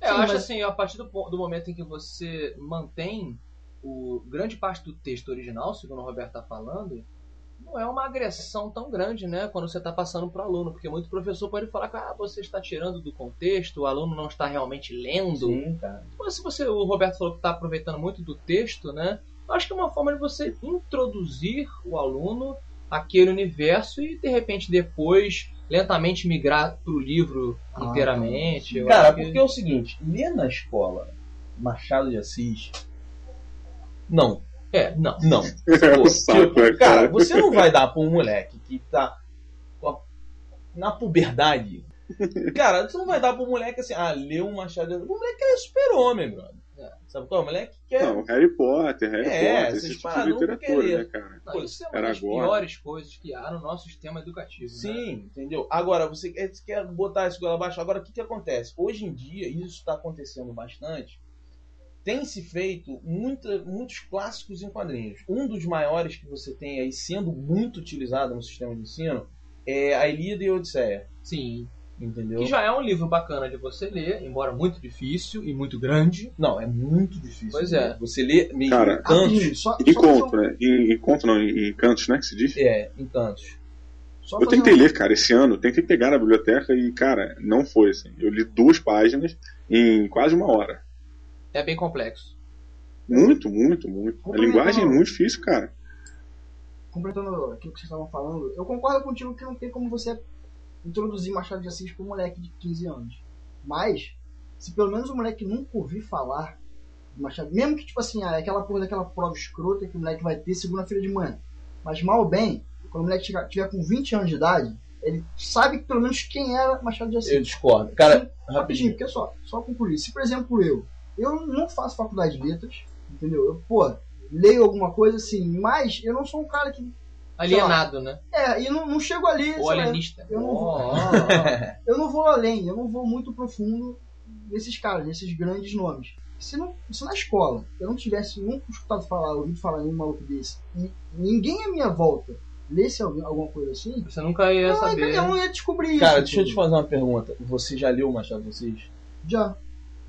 É, eu Sim, acho mas- assim, a partir do, do momento em que você mantém o grande parte do texto original, segundo o Roberto está falando, não é uma agressão tão grande, né? Quando você está passando para o aluno, porque muito professor pode falar que ah, você está tirando do contexto, o aluno não está realmente lendo. Sim, cara. Mas se você, o Roberto falou que está aproveitando muito do texto, né? Acho que é uma forma de você introduzir o aluno àquele universo e de repente depois lentamente migrar para o livro Ah, inteiramente. Cara, acho que- porque é o seguinte, ler na escola Machado de Assis. Não, É, não. não. (laughs) É um saco, Tipo, né, cara, você não vai dar pra um moleque que tá na puberdade. Cara, você não vai dar pra um moleque assim, ah, leu um Machado. O moleque é super-homem, brother. Sabe qual? O moleque quer. Não, Harry Potter, Harry É, Potter, esse tipo de literatura, querer. né, cara? Não, Pô, isso é uma era das agora. piores coisas que há no nosso sistema educativo. né? Sim, entendeu? Agora, você quer, botar isso goela abaixo. Agora, o que, que acontece? Hoje em dia, isso está acontecendo bastante, tem se feito muita, muitos clássicos em quadrinhos. Um dos maiores que você tem aí sendo muito utilizado no sistema de ensino é a Ilíada e a Odisseia. Sim. Entendeu? Que já é um livro bacana de você ler, embora muito difícil e muito grande. Não, é muito difícil. Pois é. Você lê meio Cara, em cantos. Só, Em conto, um- né? Em, em conto não, em, em cantos, né? Que se diz? É, em cantos. só Eu tentei um- ler, cara, esse ano. Tentei pegar na biblioteca e, cara, não foi assim. Eu li duas páginas em quase uma hora. É bem complexo. Muito, muito, muito. A linguagem é muito difícil, cara. completando aquilo que vocês estavam falando, eu concordo contigo que não tem como você introduzir Machado de Assis para um moleque de 15 anos. Mas, se pelo menos o moleque nunca ouvir falar de Machado, mesmo que, tipo assim, ah, é aquela porra daquela prova escrota que o moleque vai ter segunda-feira de manhã. Mas, mal ou bem, quando o moleque tiver com 20 anos de idade, ele sabe que pelo menos quem era Machado de Assis. Eu discordo. Cara, Rapidinho, rapidinho. porque só, só concluir. Se, por exemplo, eu, eu não faço faculdade de letras, entendeu? Eu, pô, leio alguma coisa assim, mas eu não sou um cara que. Alienado, né? É, e não, não chego ali. Ou sei lá, alienista. eu não vou- Oh. (laughs) eu não vou além, eu não vou muito profundo nesses caras, nesses grandes nomes. Se, não, se na escola eu não tivesse nunca escutado falar, ouvido falar em um maluco desse, e ninguém à minha volta lesse alguém- alguma coisa assim, Você nunca ia eu, saber. eu não ia descobrir Cara, isso. deixa eu te fazer uma pergunta. Você já leu Machado de Assis? Já,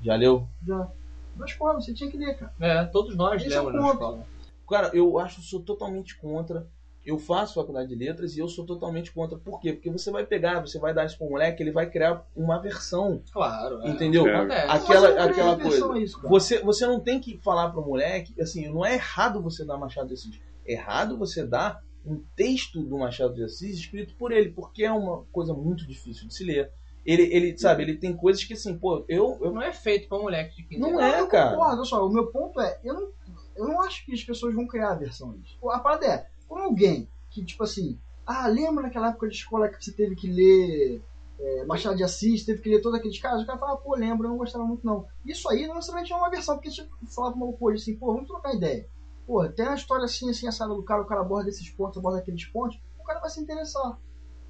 Já leu? já. Na escola, você tinha que ler, cara. É, todos nós Esse é o lemos na ponto. escola. Cara, eu acho, sou totalmente contra. Eu faço faculdade de letras e eu sou totalmente contra. Por quê? Porque você vai pegar, você vai dar isso pro moleque, ele vai criar uma versão. Claro. é. Entendeu? É. Aquela, não aquela coisa. isso. Você, você não tem que falar pro moleque, assim, não é errado você dar Machado de Assis. É errado você dar um texto do Machado de Assis escrito por ele, porque é uma coisa muito difícil de se ler. Ele, ele sabe, ele tem coisas que assim, pô, eu, eu Não é feito pra moleque de 15 Não é, eu cara. concordo, olha só, o meu ponto é, eu não, eu não acho que as pessoas vão criar versões. A parada é, como alguém que, tipo assim, ah, lembra naquela época de escola que você teve que ler é, Machado de Assis, teve que ler todos aqueles casos, o cara fala, pô, lembro, eu não gostava muito não. Isso aí não necessariamente é uma versão, porque tipo, falar pro maluco hoje assim, pô, vamos trocar ideia. Pô, tem uma história assim, assim, assada do cara, o cara aborda esses pontos, aborda aqueles pontos, o cara vai se interessar.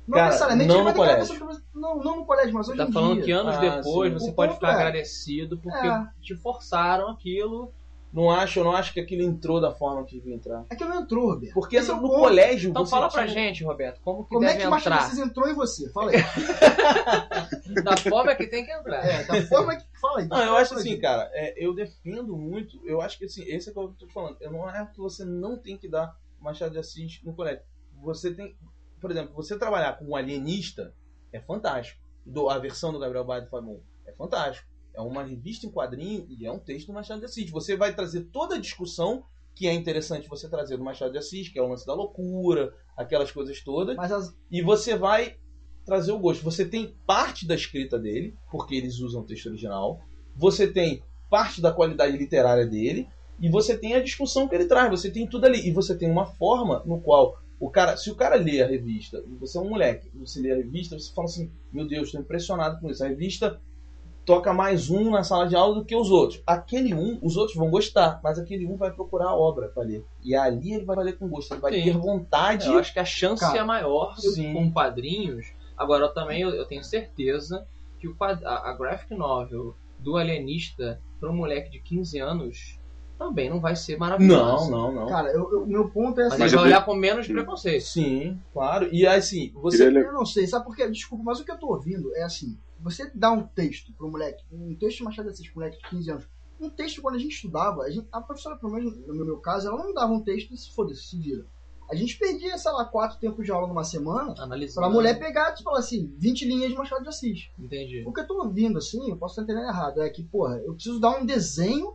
Não Cara, necessariamente não ele vai no colégio. que- Não, não no colégio, mas hoje Tá em falando dia. que anos Ah, depois sim. você O pode ficar é- agradecido porque É. te forçaram aquilo. não acho, eu não acho que aquilo entrou da forma que devia entrar. Aquilo não entrou, Roberto. Porque Esse é no, o no ponto. colégio Então você fala pra tinha- gente, Roberto, como que Como é deve que Machado de entrar? Assis entrou em você? Fala aí. (laughs) Da forma que tem que entrar. É, da forma que. Fala aí. Não, eu acho assim, cara, é, eu defendo muito, eu acho que assim, esse é que eu tô te falando. Eu não é que você não tem que dar Machado de Assis no colégio. Você tem, por exemplo, você trabalhar com um alienista é fantástico. Do, a versão do Gabriel Bade Fagon é fantástico. É uma revista em quadrinho e é um texto do Machado de Assis. Você vai trazer toda a discussão que é interessante você trazer do Machado de Assis, que é o lance da loucura, aquelas coisas todas. As, E você vai trazer o gosto. Você tem parte da escrita dele, porque eles usam o texto original. Você tem parte da qualidade literária dele. E você tem a discussão que ele traz. Você tem tudo ali. E você tem uma forma no qual o cara, se o cara lê a revista, você é um moleque, você lê a revista, você fala assim: Meu Deus, estou impressionado com isso. A revista toca mais um na sala de aula do que os outros. Aquele um, os outros vão gostar, mas aquele um vai procurar a obra para ler. E ali ele vai ler com gosto, ele vai Sim. ter vontade. Eu acho que a chance Cara, é maior sim. com quadrinhos. Agora, eu também eu, tenho certeza que o, a graphic novel do alienista para um moleque de 15 anos também não vai ser maravilhoso. Não, não, não. cara, eu, eu- meu ponto é Mas, assim. eu vai olhar com menos preconceito. Sim, claro. E assim, você. Ler- Eu não sei, sabe por quê? Desculpa, mas o que eu tô ouvindo é assim: você dá um texto pro moleque, um texto de Machado de Assis pro moleque de 15 anos. Um texto, quando a gente estudava, a, gente- a professora, pelo menos no meu caso, ela não dava um texto e se foda-se, se vira. A gente perdia, sei lá, quatro tempos de aula numa semana Analisando. pra mulher pegar, tipo assim, 20 linhas de Machado de Assis. Entendi. O que eu tô ouvindo, assim, eu posso estar entendendo errado, é que, porra, eu preciso dar um desenho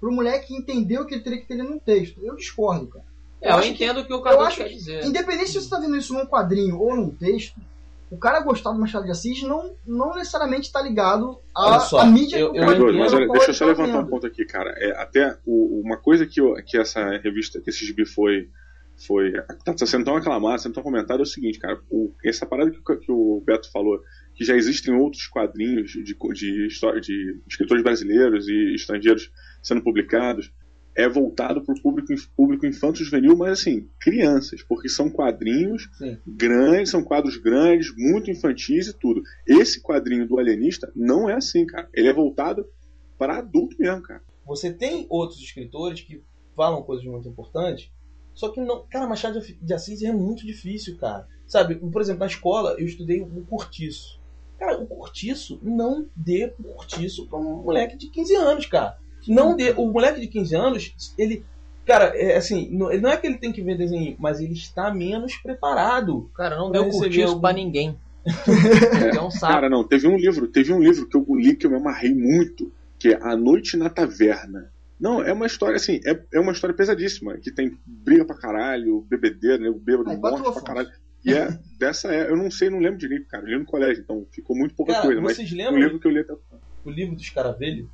pro moleque entender o que ele teria que ter num texto. Eu discordo, cara. É, eu, acho que- entendo o que o eu acho quer que- dizer. Independente se você tá vendo isso num quadrinho ou num texto, o cara gostar do Machado de Assis não, não necessariamente tá ligado à, só, à mídia eu- que eu o cara- Dois, mas olha, deixa eu só tá levantar um vendo. ponto aqui, cara. É, até o- uma coisa que, eu- que essa revista, que esse gibi foi. foi tá sendo tão aclamado, sendo tão comentado, é o seguinte, cara. O, essa parada que, o- que o Beto falou, que já existem outros quadrinhos de, de, história, de escritores brasileiros e estrangeiros sendo publicados, é voltado para o público, público infanto-juvenil, mas assim, crianças, porque são quadrinhos Sim. grandes, são quadros grandes, muito infantis e tudo. Esse quadrinho do Alienista não é assim, cara. Ele é voltado para adulto mesmo, cara. Você tem outros escritores que falam coisas muito importantes, só que não. Cara, Machado de Assis é muito difícil, cara. Sabe, por exemplo, na escola eu estudei o cortiço. Cara, o cortiço, não dê o cortiço para um moleque de 15 anos, cara. Não dê. O moleque de 15 anos, ele. Cara, é assim, não, não é que ele tem que ver desenho, mas ele está menos preparado. Cara, não deu curtir isso algum- pra ninguém. (laughs) é um saco. Cara, não, teve um livro, teve um livro que eu li que eu me amarrei muito, que é A Noite na Taverna. Não, é uma história assim, é, é uma história pesadíssima, que tem briga pra caralho, bebedeira, né, o bêbado Aí, bota morte o pra caralho. E é dessa é, eu não sei, não lembro direito, cara. Eu li no colégio, então ficou muito pouca Cara, coisa, mas vocês um lembram livro que eu li até. o livro do Escaravelho?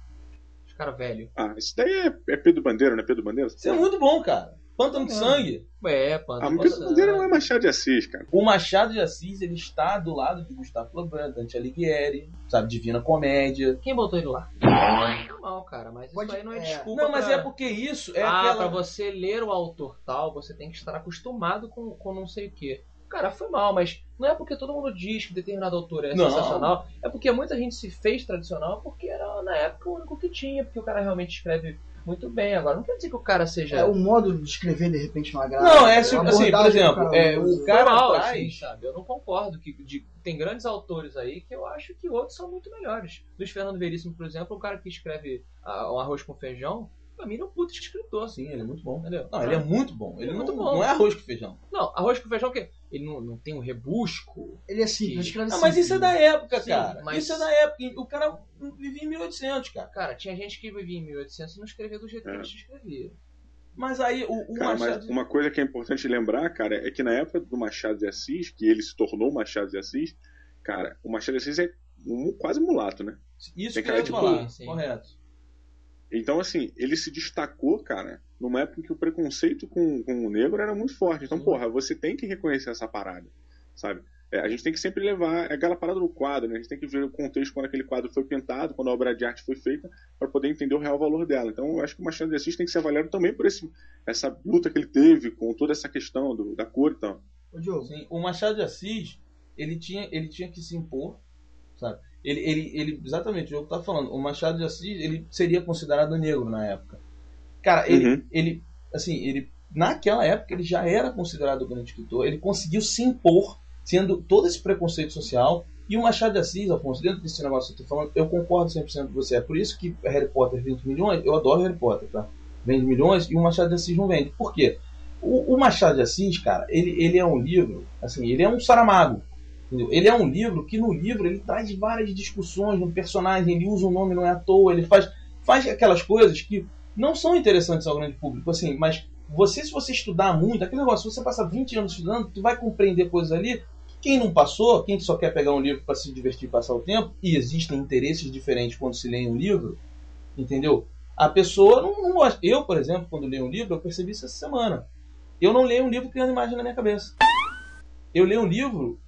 Os caras velhos. Ah, isso daí é, é Pedro Bandeira, não é Pedro Bandeira? Isso é muito bom, cara. Pântano de Sangue. É, pô. Ah, mas Pedro Bandeira não é Machado de Assis, cara. O Machado de Assis, ele está do lado de Gustavo Flaubert, Dante Alighieri, sabe, Divina Comédia. Quem botou ele lá? Normal, cara, mas Pode- isso aí não é é. desculpa. Não, mas pra... é porque isso é ah, aquela... pra você ler o autor tal, você tem que estar acostumado com, com não sei o quê. Cara, foi mal, mas não é porque todo mundo diz que determinado autor é Não. sensacional, é porque muita gente se fez tradicional porque era na época o único que tinha, porque o cara realmente escreve muito bem. Agora, não quer dizer que o cara seja. É, o modo de escrever de repente não agrada. Não, é assim, assim, por exemplo, cara é, o cara mal, assim, sabe? Eu não concordo que de- tem grandes autores aí que eu acho que outros são muito melhores. Luiz Fernando Veríssimo, por exemplo, um cara que escreve ah, um arroz com feijão, pra mim ele é um puto escritor, Sim, ele é muito bom. entendeu? Não, ele é muito bom. Ele Ele é não, muito bom. não é arroz com feijão. Não, arroz com feijão o quê? Ele não, não tem um rebusco. Ele é simples, Sim. escreve Ah, mas isso é da época, Sim, cara. mas- Isso é da época. O cara vivia em 1800, cara. Cara, tinha gente que vivia em 1800 e não escrevia do jeito que É. eles escreviam. Mas aí o, o Cara, Machado... mas uma coisa que é importante lembrar, cara, é que na época do Machado de Assis, que ele se tornou Machado de Assis, cara, o Machado de Assis é um, quase mulato, né? Isso tem que eu cara ia de falar. sim. Correto. Então, assim, ele se destacou, cara, numa época em que o preconceito com, com o negro era muito forte. Então, Sim. porra, você tem que reconhecer essa parada, sabe? É, a gente tem que sempre levar é aquela parada do quadro, né? A gente tem que ver o contexto quando aquele quadro foi pintado, quando a obra de arte foi feita, para poder entender o real valor dela. Então, eu acho que o Machado de Assis tem que ser avaliado também por esse, essa luta que ele teve com toda essa questão do, da cor e tal. Ô, Diogo, Sim, o Machado de Assis, ele tinha, ele tinha que se impor, sabe? Ele, ele, ele, exatamente, o Diogo tá falando, o Machado de Assis, ele seria considerado negro na época. Cara, ele, Uhum. ele, assim, ele, naquela época, ele já era considerado um grande escritor, ele conseguiu se impor, sendo todo esse preconceito social, e o Machado de Assis, Afonso, dentro desse negócio que eu tô falando, eu concordo 100% com você, é por isso que Harry Potter vende milhões, eu adoro Harry Potter, tá? Vende milhões, e o Machado de Assis não vende. Por quê? O, o Machado de Assis, cara, ele, ele é um livro, assim, ele é um saramago. Ele é um livro que no livro ele traz várias discussões no personagem, ele usa o nome, não é à toa, ele faz, faz aquelas coisas que não são interessantes ao grande público, assim, mas você, se você estudar muito, aquele negócio, se você passar 20 anos estudando, tu vai compreender coisas ali. que Quem não passou, quem só quer pegar um livro para se divertir e passar o tempo, e existem interesses diferentes quando se lê um livro, entendeu? A pessoa não, não gosta. Eu, por exemplo, quando leio um livro, eu percebi isso essa semana. Eu não leio um livro criando imagem na minha cabeça. Eu leio um livro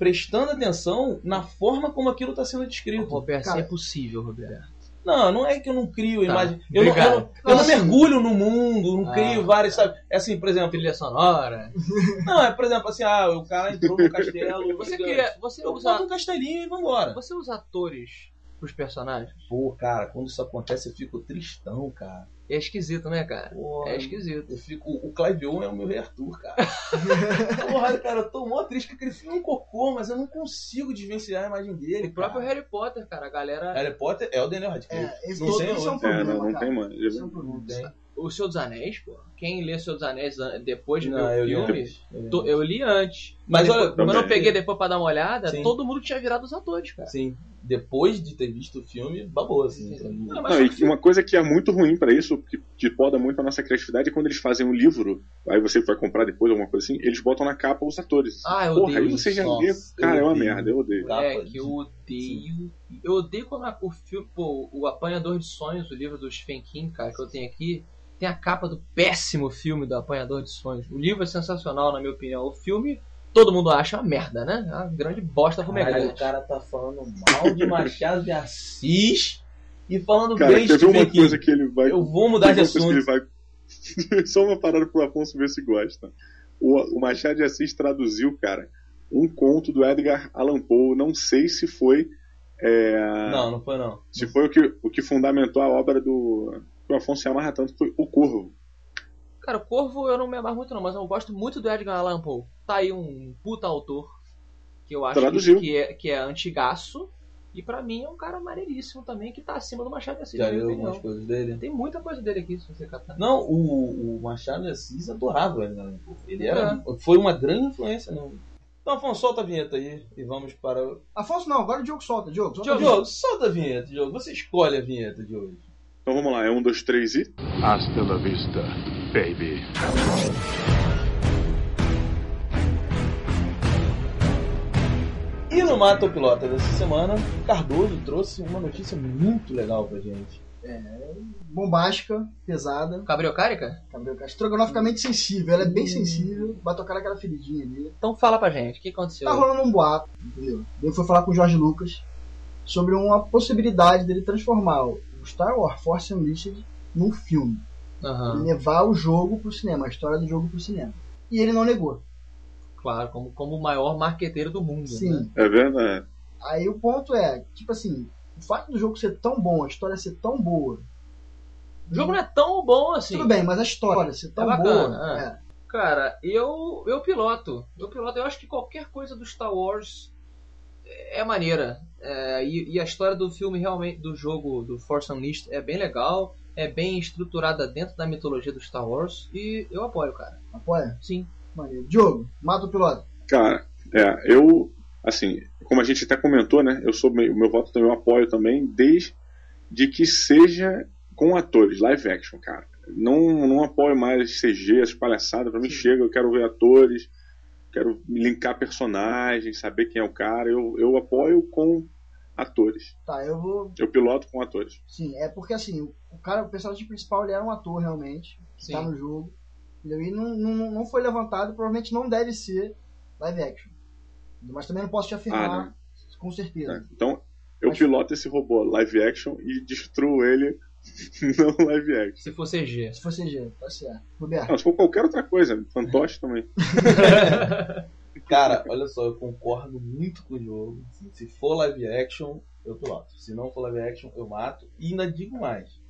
prestando atenção na forma como aquilo está sendo descrito. Roberto, isso Cara, é impossível, Roberto. Não, não é que eu não crio Tá, imagem. Eu não, eu obrigado. não- eu não Assim, mergulho no mundo, não Ah. crio várias, sabe? É assim, por exemplo. Trilha sonora. (laughs) Não, é por exemplo assim, ah, o cara entrou no castelo. (laughs) Você cria. Você Eu usa. um castelinho e vambora. Você usa atores pros personagens? Pô, cara, quando isso acontece eu fico tristão, cara. É esquisito, né, cara? Pô, É esquisito. Eu fico. O Clive Owen é o meu rei Arthur, cara. (laughs) Porra, cara, eu tô mó triste que aquele filme é um cocô, mas eu não consigo desvencilhar a imagem dele. O próprio. Harry Potter, cara, a galera. Harry Potter é o Daniel Radcliffe. É, esse, Não tem é um outro. É, não, não cara. tem mais. Esse é um problema. Não tem. O Senhor dos Anéis, pô. Quem lê Senhor dos Anéis an- depois de ver o eu li filme. antes. Eu li to- antes. Eu li antes. Mas olha, quando eu peguei depois pra dar uma olhada, Sim. todo mundo tinha virado os atores, cara. Sim, depois de ter visto o filme, babou, assim. Sim. mim. Não, mas Não, e uma coisa que é muito ruim pra isso, que, que poda muito a nossa criatividade, é quando eles fazem um livro, aí você vai comprar depois alguma coisa assim, eles botam na capa os atores. Ah, eu Porra, odeio aí você já. Nossa, Cara, eu é uma merda, eu odeio. É, que eu odeio. Eu odeio quando a- o filme. Pô, o Apanhador de Sonhos, o livro do Stephen King, cara, que eu tenho aqui, tem a capa do péssimo filme do Apanhador de Sonhos. O livro é sensacional, na minha opinião. O filme todo mundo acha uma merda, né? É uma grande bosta Caralho, o cara tá falando mal de Machado de Assis e falando Cara, bem de uma coisa que ele vai. Eu vou mudar (laughs) de assunto. ele vai- (laughs) Só uma parada pro Afonso ver se gosta. O, o Machado de Assis traduziu, cara, um conto do Edgar Allan Poe. Não sei se foi. é, Não, não foi não. Se foi o que, o que fundamentou a obra do. Que o Afonso se amarra tanto, foi O Corvo. Cara, o Corvo eu não me amarro muito não, mas eu gosto muito do Edgar Allan Poe. Tá aí um puta autor que eu acho Traduziu. que é, que é antigaço e pra mim é um cara maneiríssimo também que tá acima do Machado de Assis, Já opinião. algumas coisas dele? Tem muita coisa dele aqui, se você catar. Não, o, o Machado de Assis adorava ele, né? Ele era, foi uma grande influência. No... Então, Afonso, solta a vinheta aí e vamos para. o- Afonso não, agora o Diogo solta. Diogo, solta a Diogo, solta a vinheta, Diogo. Você escolhe a vinheta de hoje. Então vamos lá, é um, dois, três e. Hasta la vista, baby. E no Mato Pilota dessa semana, Cardoso trouxe uma notícia muito legal pra gente. bombástica, pesada. Cabriocárica? Cabrioca- Estrogonoficamente sensível, ela é bem sensível, vai tocar naquela feridinha ali. Então fala pra gente, o que aconteceu? Tá rolando um boato, entendeu? Eu fui falar com o Jorge Lucas sobre uma possibilidade dele transformar o Star Wars Force Unleashed num filme. E levar o jogo pro cinema, a história do jogo pro cinema. E ele não negou. claro, como, como o maior marqueteiro do mundo. Sim. Né? É verdade. Aí o ponto é, tipo assim, o fato do jogo ser tão bom, a história ser tão boa. O jogo não é tão bom assim. Tudo bem, mas a história ser tão É bacana, boa. é. é. Cara, eu eu piloto. Eu piloto. Eu acho que qualquer coisa do Star Wars é maneira. É, e, e a história do filme realmente, do jogo do Force Unleashed é bem legal. É bem estruturada dentro da mitologia do Star Wars. E eu apoio, cara. Apoia? Sim. Maneiro. Diogo, mata o piloto. Cara, é, eu, assim, como a gente até comentou, né? Eu sou meio- o meu voto também eu apoio também, desde que seja com atores, live action, cara. Não, não apoio mais CG, as palhaçadas, pra mim chega, eu quero ver atores, quero linkar personagens, saber quem é o cara. Eu, eu apoio com atores. Tá, eu vou. Eu piloto com atores. Sim, é porque assim, o- cara, o personagem principal ele era um ator realmente, que Sim. tá no jogo. E não, não, não foi levantado, provavelmente não deve ser live action. Mas também não posso te afirmar Ah, com certeza. né? Então, eu Mas- piloto esse robô live action e destruo ele (laughs) não live action. Se for CG. Se for CG, tá certo. Roberto, Não, se for qualquer outra coisa, fantoche também. (laughs) Cara, olha só, eu concordo muito com o jogo. Se for live action, eu piloto. Se não for live action, eu mato. E ainda digo mais.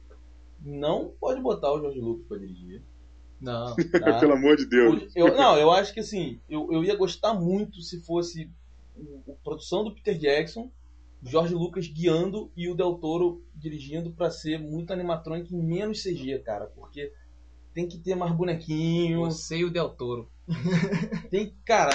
Não pode botar o Jorge Lucas pra dirigir. Não. Tá? (laughs) Pelo amor de Deus. Eu- não, eu acho que assim, eu, eu ia gostar muito se fosse o- a produção do Peter Jackson, Jorge Lucas guiando e o Del Toro dirigindo pra ser muito animatrônico e menos CG, cara, porque tem que ter mais bonequinho, Você e o Del Toro. (laughs) tem, cara,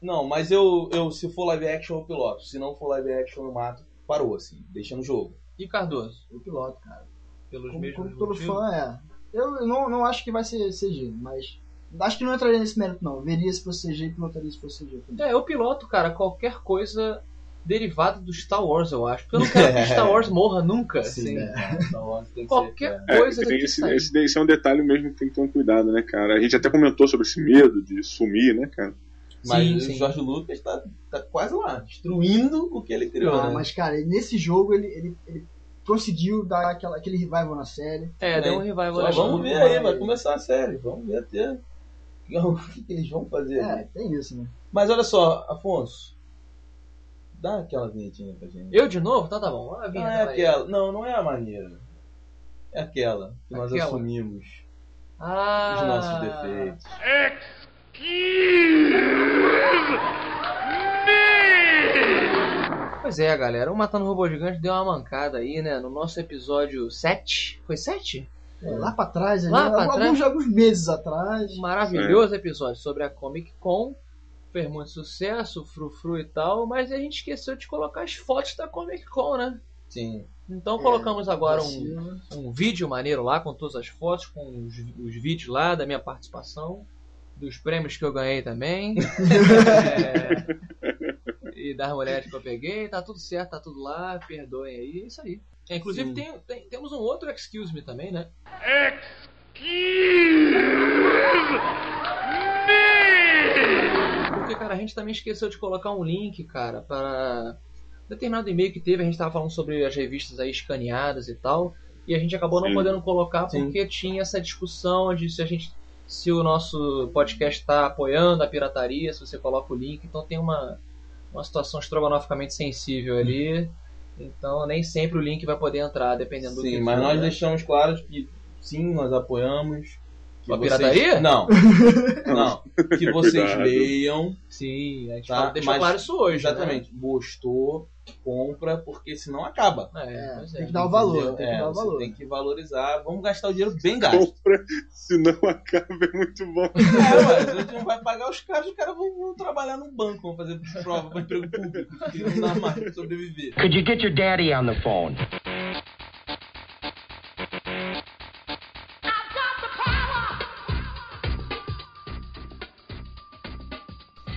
não, mas eu, eu se for live action eu piloto, se não for live action eu mato, parou assim, deixa no jogo. E Cardoso? eu piloto, cara. Pelos Como, mesmos como todo motivos? fã, é. Eu não, não acho que vai ser CG, mas. Acho que não entraria nesse mérito, não. Veria se fosse CG e pilotaria se fosse CG também. É, eu piloto, cara, qualquer coisa derivada do Star Wars, eu acho. Porque eu não quero que (laughs) Star Wars morra nunca. assim. Tem que ser, Qualquer É, coisa tem esse, sair. esse, esse é um detalhe mesmo que tem que ter um cuidado, né, cara? A gente até comentou sobre esse medo de sumir, né, cara? Mas Sim, o sim. Jorge Lucas tá, tá quase lá, destruindo o que ele criou, Ah, né? mas, cara, nesse jogo ele, ele, ele conseguiu dar aquela, aquele revival na série. É, deu um revival Só na vamos ver aí, vai começar a série. Vamos ver até (laughs) o que, que eles vão fazer. É, ali. tem isso, né? Mas olha só, Afonso, dá aquela vinhetinha pra gente. Eu de novo? Então tá bom. A Não é vai. aquela, não, não é a maneira. É aquela que nós Aquela? assumimos Ah, os nossos defeitos. Pois é, galera. O Matando Robô Gigante deu uma mancada aí, né? No nosso episódio 7. Foi 7? É, lá pra trás, Lá pra alguns, trás? alguns meses atrás. Um maravilhoso episódio sobre a Comic Con. Fez muito sucesso, frufru e tal, mas a gente esqueceu de colocar as fotos da Comic Con, né? Sim. Então colocamos agora um, Vacilo. um vídeo maneiro lá com todas as fotos, com os, os vídeos lá da minha participação, dos prêmios que eu ganhei também. (laughs) É, e das mulheres que eu peguei, tá tudo certo, tá tudo lá, perdoem aí, é isso aí. É, inclusive tem, tem- temos um outro Excuse Me também, né? Porque, cara, a gente também esqueceu de colocar um link, cara, para determinado e-mail que teve, a gente tava falando sobre as revistas aí escaneadas e tal, e a gente acabou não Sim. podendo colocar Sim. porque tinha essa discussão de se a gente se o nosso podcast está apoiando a pirataria, se você coloca o link, então tem uma uma situação estrogonoficamente sensível ali. Então nem sempre o link vai poder entrar, dependendo do que Sim, mas for, nós né? deixamos claro que sim, nós apoiamos. Que A vocês- pirataria? Não. (laughs) Não. Que vocês Cuidado. leiam. Sim, a gente Tá, fala- deixou mas- claro isso hoje. Exatamente. Gostou, compra, porque senão acaba. Né? É, É, pois tem é. que dar o valor, tem que É, dar o valor. tem que valorizar. Vamos gastar o dinheiro bem gasto. Compra, senão (laughs) acaba, é muito bom. É, ué, a gente não vai pagar os caras, os caras vão, vão trabalhar no banco, vão fazer prova para emprego público, não dá mais pra sobreviver. Could you get your daddy on the phone?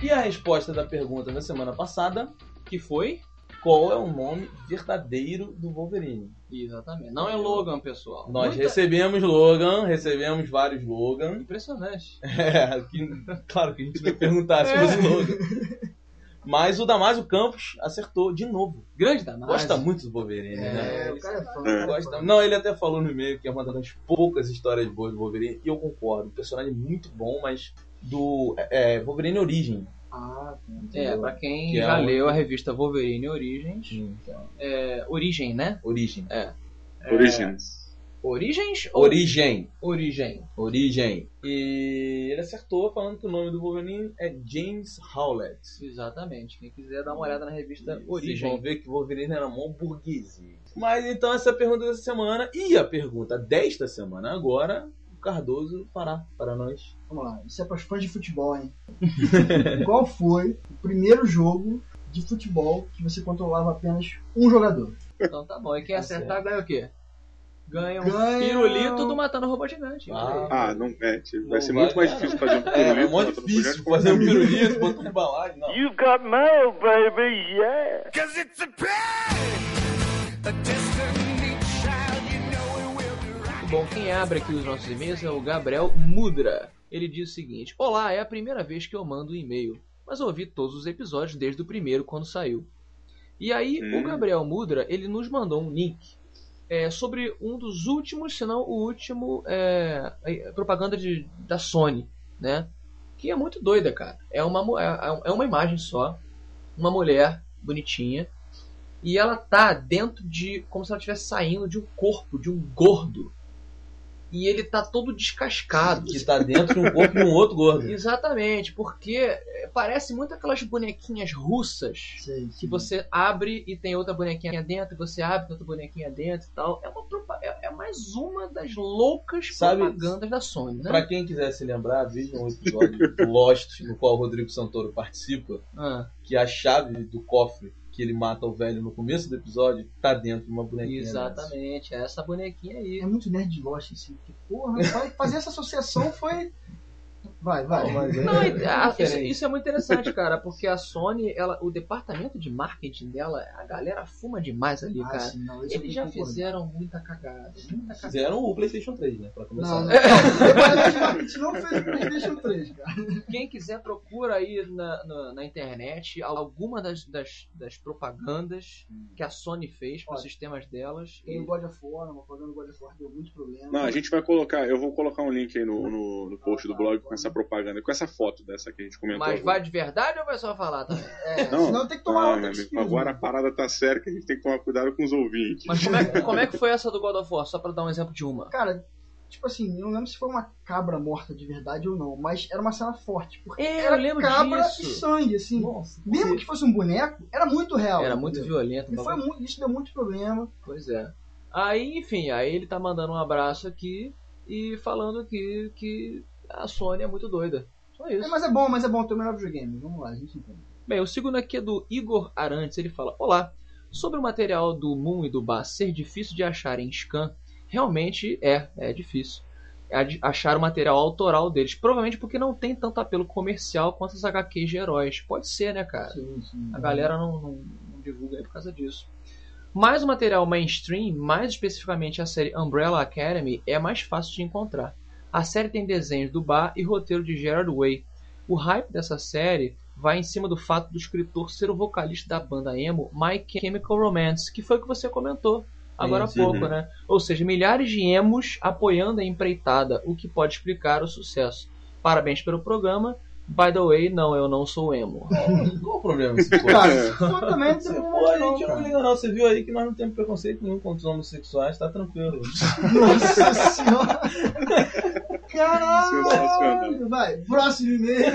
E a resposta da pergunta da semana passada, Que foi? qual é o nome verdadeiro do Wolverine? Exatamente. Não é Logan, pessoal. Nós Muita- recebemos Logan, recebemos vários Logan. Impressionante. (laughs) É, que, claro que a gente vai perguntar se É. fosse Logan. Mas o Damásio Campos acertou de novo. Grande Damásio. Gosta muito do Wolverine, né? É, o cara é fã. o É. é Gosta- fã. Não, ele até falou no e-mail que é uma das poucas histórias boas do Wolverine, e eu concordo. Um personagem muito bom, mas do é, Wolverine Origem. Ah, tá. É, pra quem Que é já um- leu a revista Wolverine Origens. Então, É, origem, né? origem. Origins. Origens ou Origem. Origem? Origem. E ele acertou falando que o nome do Wolverine é James Howlett. Exatamente. Quem quiser dar uma olhada na revista Vocês vão Origem. ver que o Wolverine era mó burguesia. Mas então essa é a pergunta dessa semana. E a pergunta desta semana agora, Cardoso fará para nós. Vamos lá, isso é para os fãs de futebol, hein? (laughs) Qual foi o primeiro jogo de futebol que você controlava apenas um jogador? Então tá bom. E quem Tá acertar ganha o quê? Ganha um Ganha- pirulito do Matando Robô Gigante. Ah. Ah, não é. tipo, Vai Não ser vai muito mais ganhar, difícil fazer um É, é pirulito mó matando difícil fazer um pirulito, botar na embalagem. Não. You've got mail, baby, yeah. Cause it's a pain, a bom. Quem abre aqui os nossos e-mails é o Gabriel Mudra. Ele diz o seguinte: Olá, é a primeira vez que eu mando um e-mail, mas eu ouvi todos os episódios desde o primeiro quando saiu. E aí, Hum. o Gabriel Mudra, ele nos mandou um link é, sobre um dos últimos, se não o último, é, é, propaganda de, da Sony, né? Que é muito doida, cara. É uma, mu- é, é uma imagem só, uma mulher bonitinha, e ela tá dentro de. como se ela estivesse saindo de um corpo de um gordo. E ele tá todo descascado. Que tá dentro de um corpo de um outro gordo. Exatamente, porque é, parece muito aquelas bonequinhas russas Sei, que você abre e tem outra bonequinha dentro, você abre e tem outra bonequinha dentro e tal. É, uma, é, é mais uma das loucas Sabe- propagandas da Sony, né? Pra quem quiser se lembrar, veja um episódio do Lost, no qual o Rodrigo Santoro participa, Ah, que a chave do cofre que ele mata o velho no começo do episódio tá dentro de uma bonequinha. exatamente, é essa bonequinha aí. É muito nerd de Lost, assim. Que, porra, fazer essa associação foi. Vai, vai. Não, é- Não, e- a- isso, isso é muito interessante, cara, porque a Sony, ela, o departamento de marketing dela, a galera fuma demais ali, Ah, cara. sim, não, Eles já concordo. fizeram muita cagada, muita cagada. Fizeram o PlayStation 3, né? Pra começar. Não. O de marketing não fez o PlayStation 3, cara. Quem quiser procura aí na, na, na internet alguma das, das, das propagandas que a Sony fez para os sistemas delas. Tem o E, God of War, uma propaganda do God of War deu muito problema. Não, a gente vai colocar, eu vou colocar um link aí no, no, no post do blog com essa propaganda, com essa foto dessa que a gente comentou. mas agora. vai de verdade ou vai só falar também? É, Não, senão tem que tomar não, outra amigo, agora a né? parada tá séria que a gente tem que tomar cuidado com os ouvintes. Mas como é, (laughs) como é que foi essa do God of War? Só para dar um exemplo de uma. Cara, tipo assim, eu não lembro se foi uma cabra morta de verdade ou não, mas era uma cena forte. Porque É, eu era lembro cabra disso. e sangue, assim. Nossa, Mesmo que fosse um boneco, era muito real. Era muito entendeu? violento. o E foi muito, isso deu muito problema. Pois é. Aí, enfim, aí ele tá mandando um abraço aqui e falando aqui que a Sony é muito doida. Só É, isso. mas é bom, mas é bom ter o melhor videogame. Vamos lá, a gente entende. Bem, o segundo aqui é do Igor Arantes. Ele fala: Olá, sobre o material do Moon e do Bar ser difícil de achar em scan, realmente é, é difícil. É achar o material autoral deles. Provavelmente porque não tem tanto apelo comercial quanto as HQs de heróis. Pode ser, né, cara? Sim, sim. A galera não, não, não divulga aí por causa disso. Mas o material mainstream, mais especificamente a série Umbrella Academy, é mais fácil de encontrar. A série tem desenhos do Bar e roteiro de Gerard Way. O hype dessa série vai em cima do fato do escritor ser o vocalista da banda emo My Chemical Romance, que foi o que você comentou agora há sim. pouco, né? Ou seja, milhares de emos apoiando a empreitada, o que pode explicar o sucesso. Parabéns pelo programa. By the way, não, eu não sou emo. (laughs) Qual o problema? Cara, Você, tenho pô, a gente não liga não. Você viu aí que nós não temos preconceito nenhum contra os homossexuais, tá tranquilo. Nossa (laughs) senhora. Caralho. Sensacional. Vai, próximo e-mail.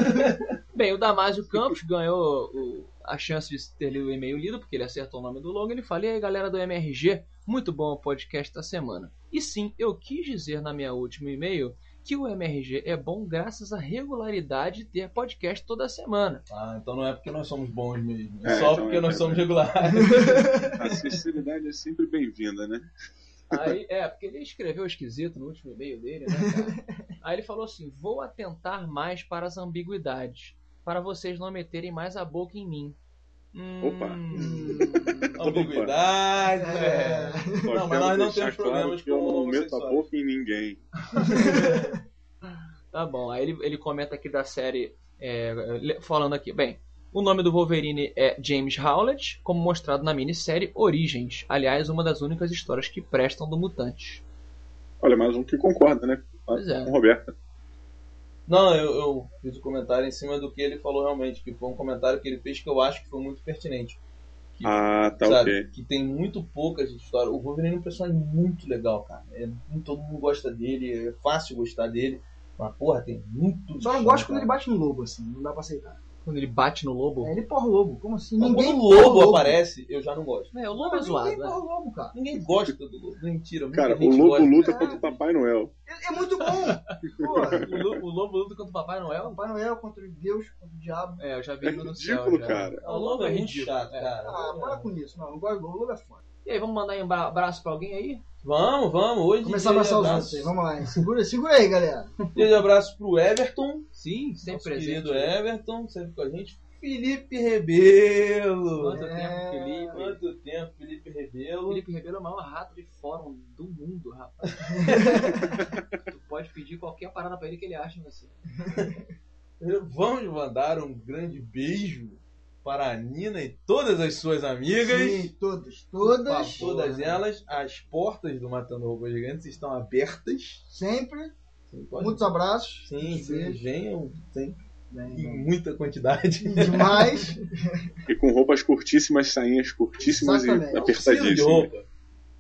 Bem, o Damásio Campos ganhou o- a chance de ter lido o e-mail lido, porque ele acertou o nome do logo. Ele fala: E aí, galera do MRG, muito bom o podcast da semana. E sim, eu quis dizer na minha última e-mail que o MRG é bom graças à regularidade de ter podcast toda semana. Ah, então não é porque nós somos bons mesmo. É É, só então porque é nós somos regulares. A sinceridade é sempre bem-vinda, né? Aí, é, porque ele escreveu esquisito no último e-mail dele, né, cara? (laughs) Aí ele falou assim: vou atentar mais para as ambiguidades, para vocês não meterem mais a boca em mim. Hum, (laughs) Opa. Ambiguidade, É. Só Não, mas nós não temos problemas que eu com não meto a boca em ninguém. (laughs) Tá bom, aí ele, ele comenta aqui da série, é, falando aqui, bem, o nome do Wolverine é James Howlett, como mostrado na minissérie Origens, aliás, uma das únicas histórias que prestam do Mutante. Olha, mais um que concorda, né? Pois é. Com Roberta. Não, eu, eu fiz o comentário em cima do que ele falou realmente, que foi um comentário que ele fez que eu acho que foi muito pertinente. Que, Ah, tá sabe, ok. que tem muito poucas histórias. O Wolverine é um personagem muito legal, cara. É, todo mundo gosta dele, é fácil gostar dele. Mas, porra, tem muito. Só não gosto quando ele bate no lobo, assim. Não dá pra aceitar. Quando ele bate no lobo. É, ele porra o lobo. Como assim? Mas Ninguém quando o porra lobo aparece, eu já não gosto. É, o lobo é zoado, ninguém né? porra o lobo, cara. Ninguém gosta do lobo. Mentira, muita Cara, o lobo gosta. luta É. contra o Papai Noel. Ele é muito bom. Porra. (laughs) O, lo- o lobo luta contra o Papai Noel? Papai Noel contra Deus, contra o diabo. É, eu já vi É ele no céu. ridículo, já. cara. O lobo é muito ridículo, chato, é. cara. Ah, para com isso. Não, não gosto do lobo, é foda. E aí, vamos mandar um abra- abraço pra alguém aí? Vamos, vamos. Hoje Começar a abraçar os outros aí. Vamos lá. Segura, segura aí, galera. Dia de abraço pro Everton. Sim, sempre nosso presente. querido Everton, sempre com a gente. Felipe Rebelo. Quanto É. tempo, Felipe? Quanto tempo, Felipe Rebelo. Felipe Ribeiro é o maior rato de fórum do mundo, rapaz. (laughs) tu pode pedir qualquer parada pra ele que ele acha em você. Vamos mandar um grande beijo para a Nina e todas as suas amigas. Sim, todas. Todas. Todas elas, as portas do Matando Robôs Gigantes estão abertas. Sempre. Sim, Muitos abraços. sim, sim, venham sempre Bem, em bem. muita quantidade. Demais. E com roupas curtíssimas, sainhas curtíssimas Exatamente. e apertadíssimas.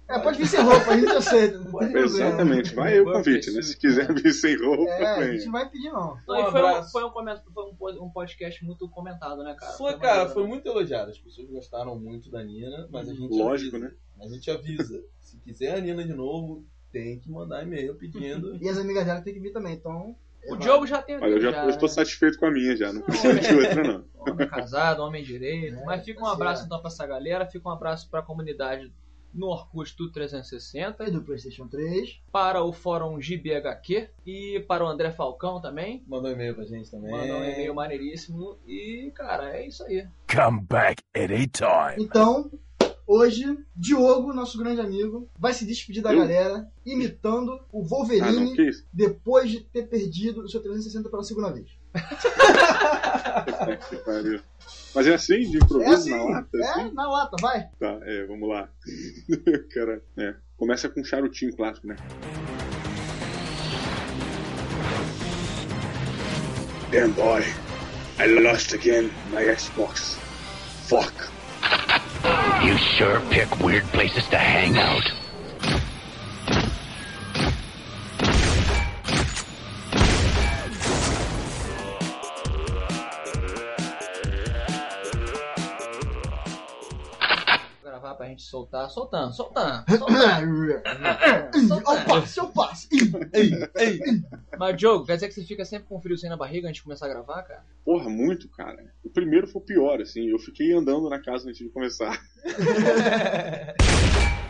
É, pode vir sem roupa, a gente aceita. Exatamente. Vai aí o convite, né? Se quiser vir sem roupa, É, a gente vai pedir, não. Não, Um foi, um, abraço. foi, um, foi um pod- um podcast muito comentado, né, cara? Foi, cara, foi né? muito elogiado. As pessoas gostaram muito da Nina, mas a gente Lógico, avisa. né? A gente avisa. Se quiser a Nina de novo, tem que mandar e-mail pedindo. (laughs) E as amigas dela tem que vir também, então. O Diogo já tem Olha, eu já já, eu estou né? satisfeito com a minha já, não precisa de outra, não. Homem casado, homem direito. É, Mas fica um tá abraço certo. então pra essa galera, fica um abraço pra comunidade no Orkut do 360, E do PlayStation 3. para o fórum GBHQ e para o André Falcão também. Mandou e-mail pra gente também. Mandou um e-mail maneiríssimo. E, cara, é isso aí. Come back anytime. Então, hoje, Diogo, nosso grande amigo, vai se despedir da Eu? galera imitando o Ah, não, Wolverine isso? depois de ter perdido o seu 360 pela segunda vez. Que pariu. Mas é assim, de improviso É assim, na lata? é assim? na lata, vai. Tá, é, vamos lá. (laughs) Cara, é. Começa com um charutinho clássico, né? Damn boy, I lost again my Xbox. Fuck. You sure pick weird places to hang out. Gente soltar. Soltando, soltando. (coughs) soltando. Opa, seu passe. Ei, ei. Mas, Diogo, quer dizer que você fica sempre com um friozinho na barriga antes de começar a gravar, cara? Porra, muito, cara. O primeiro foi o pior, assim. Eu fiquei andando na casa antes de começar. (laughs)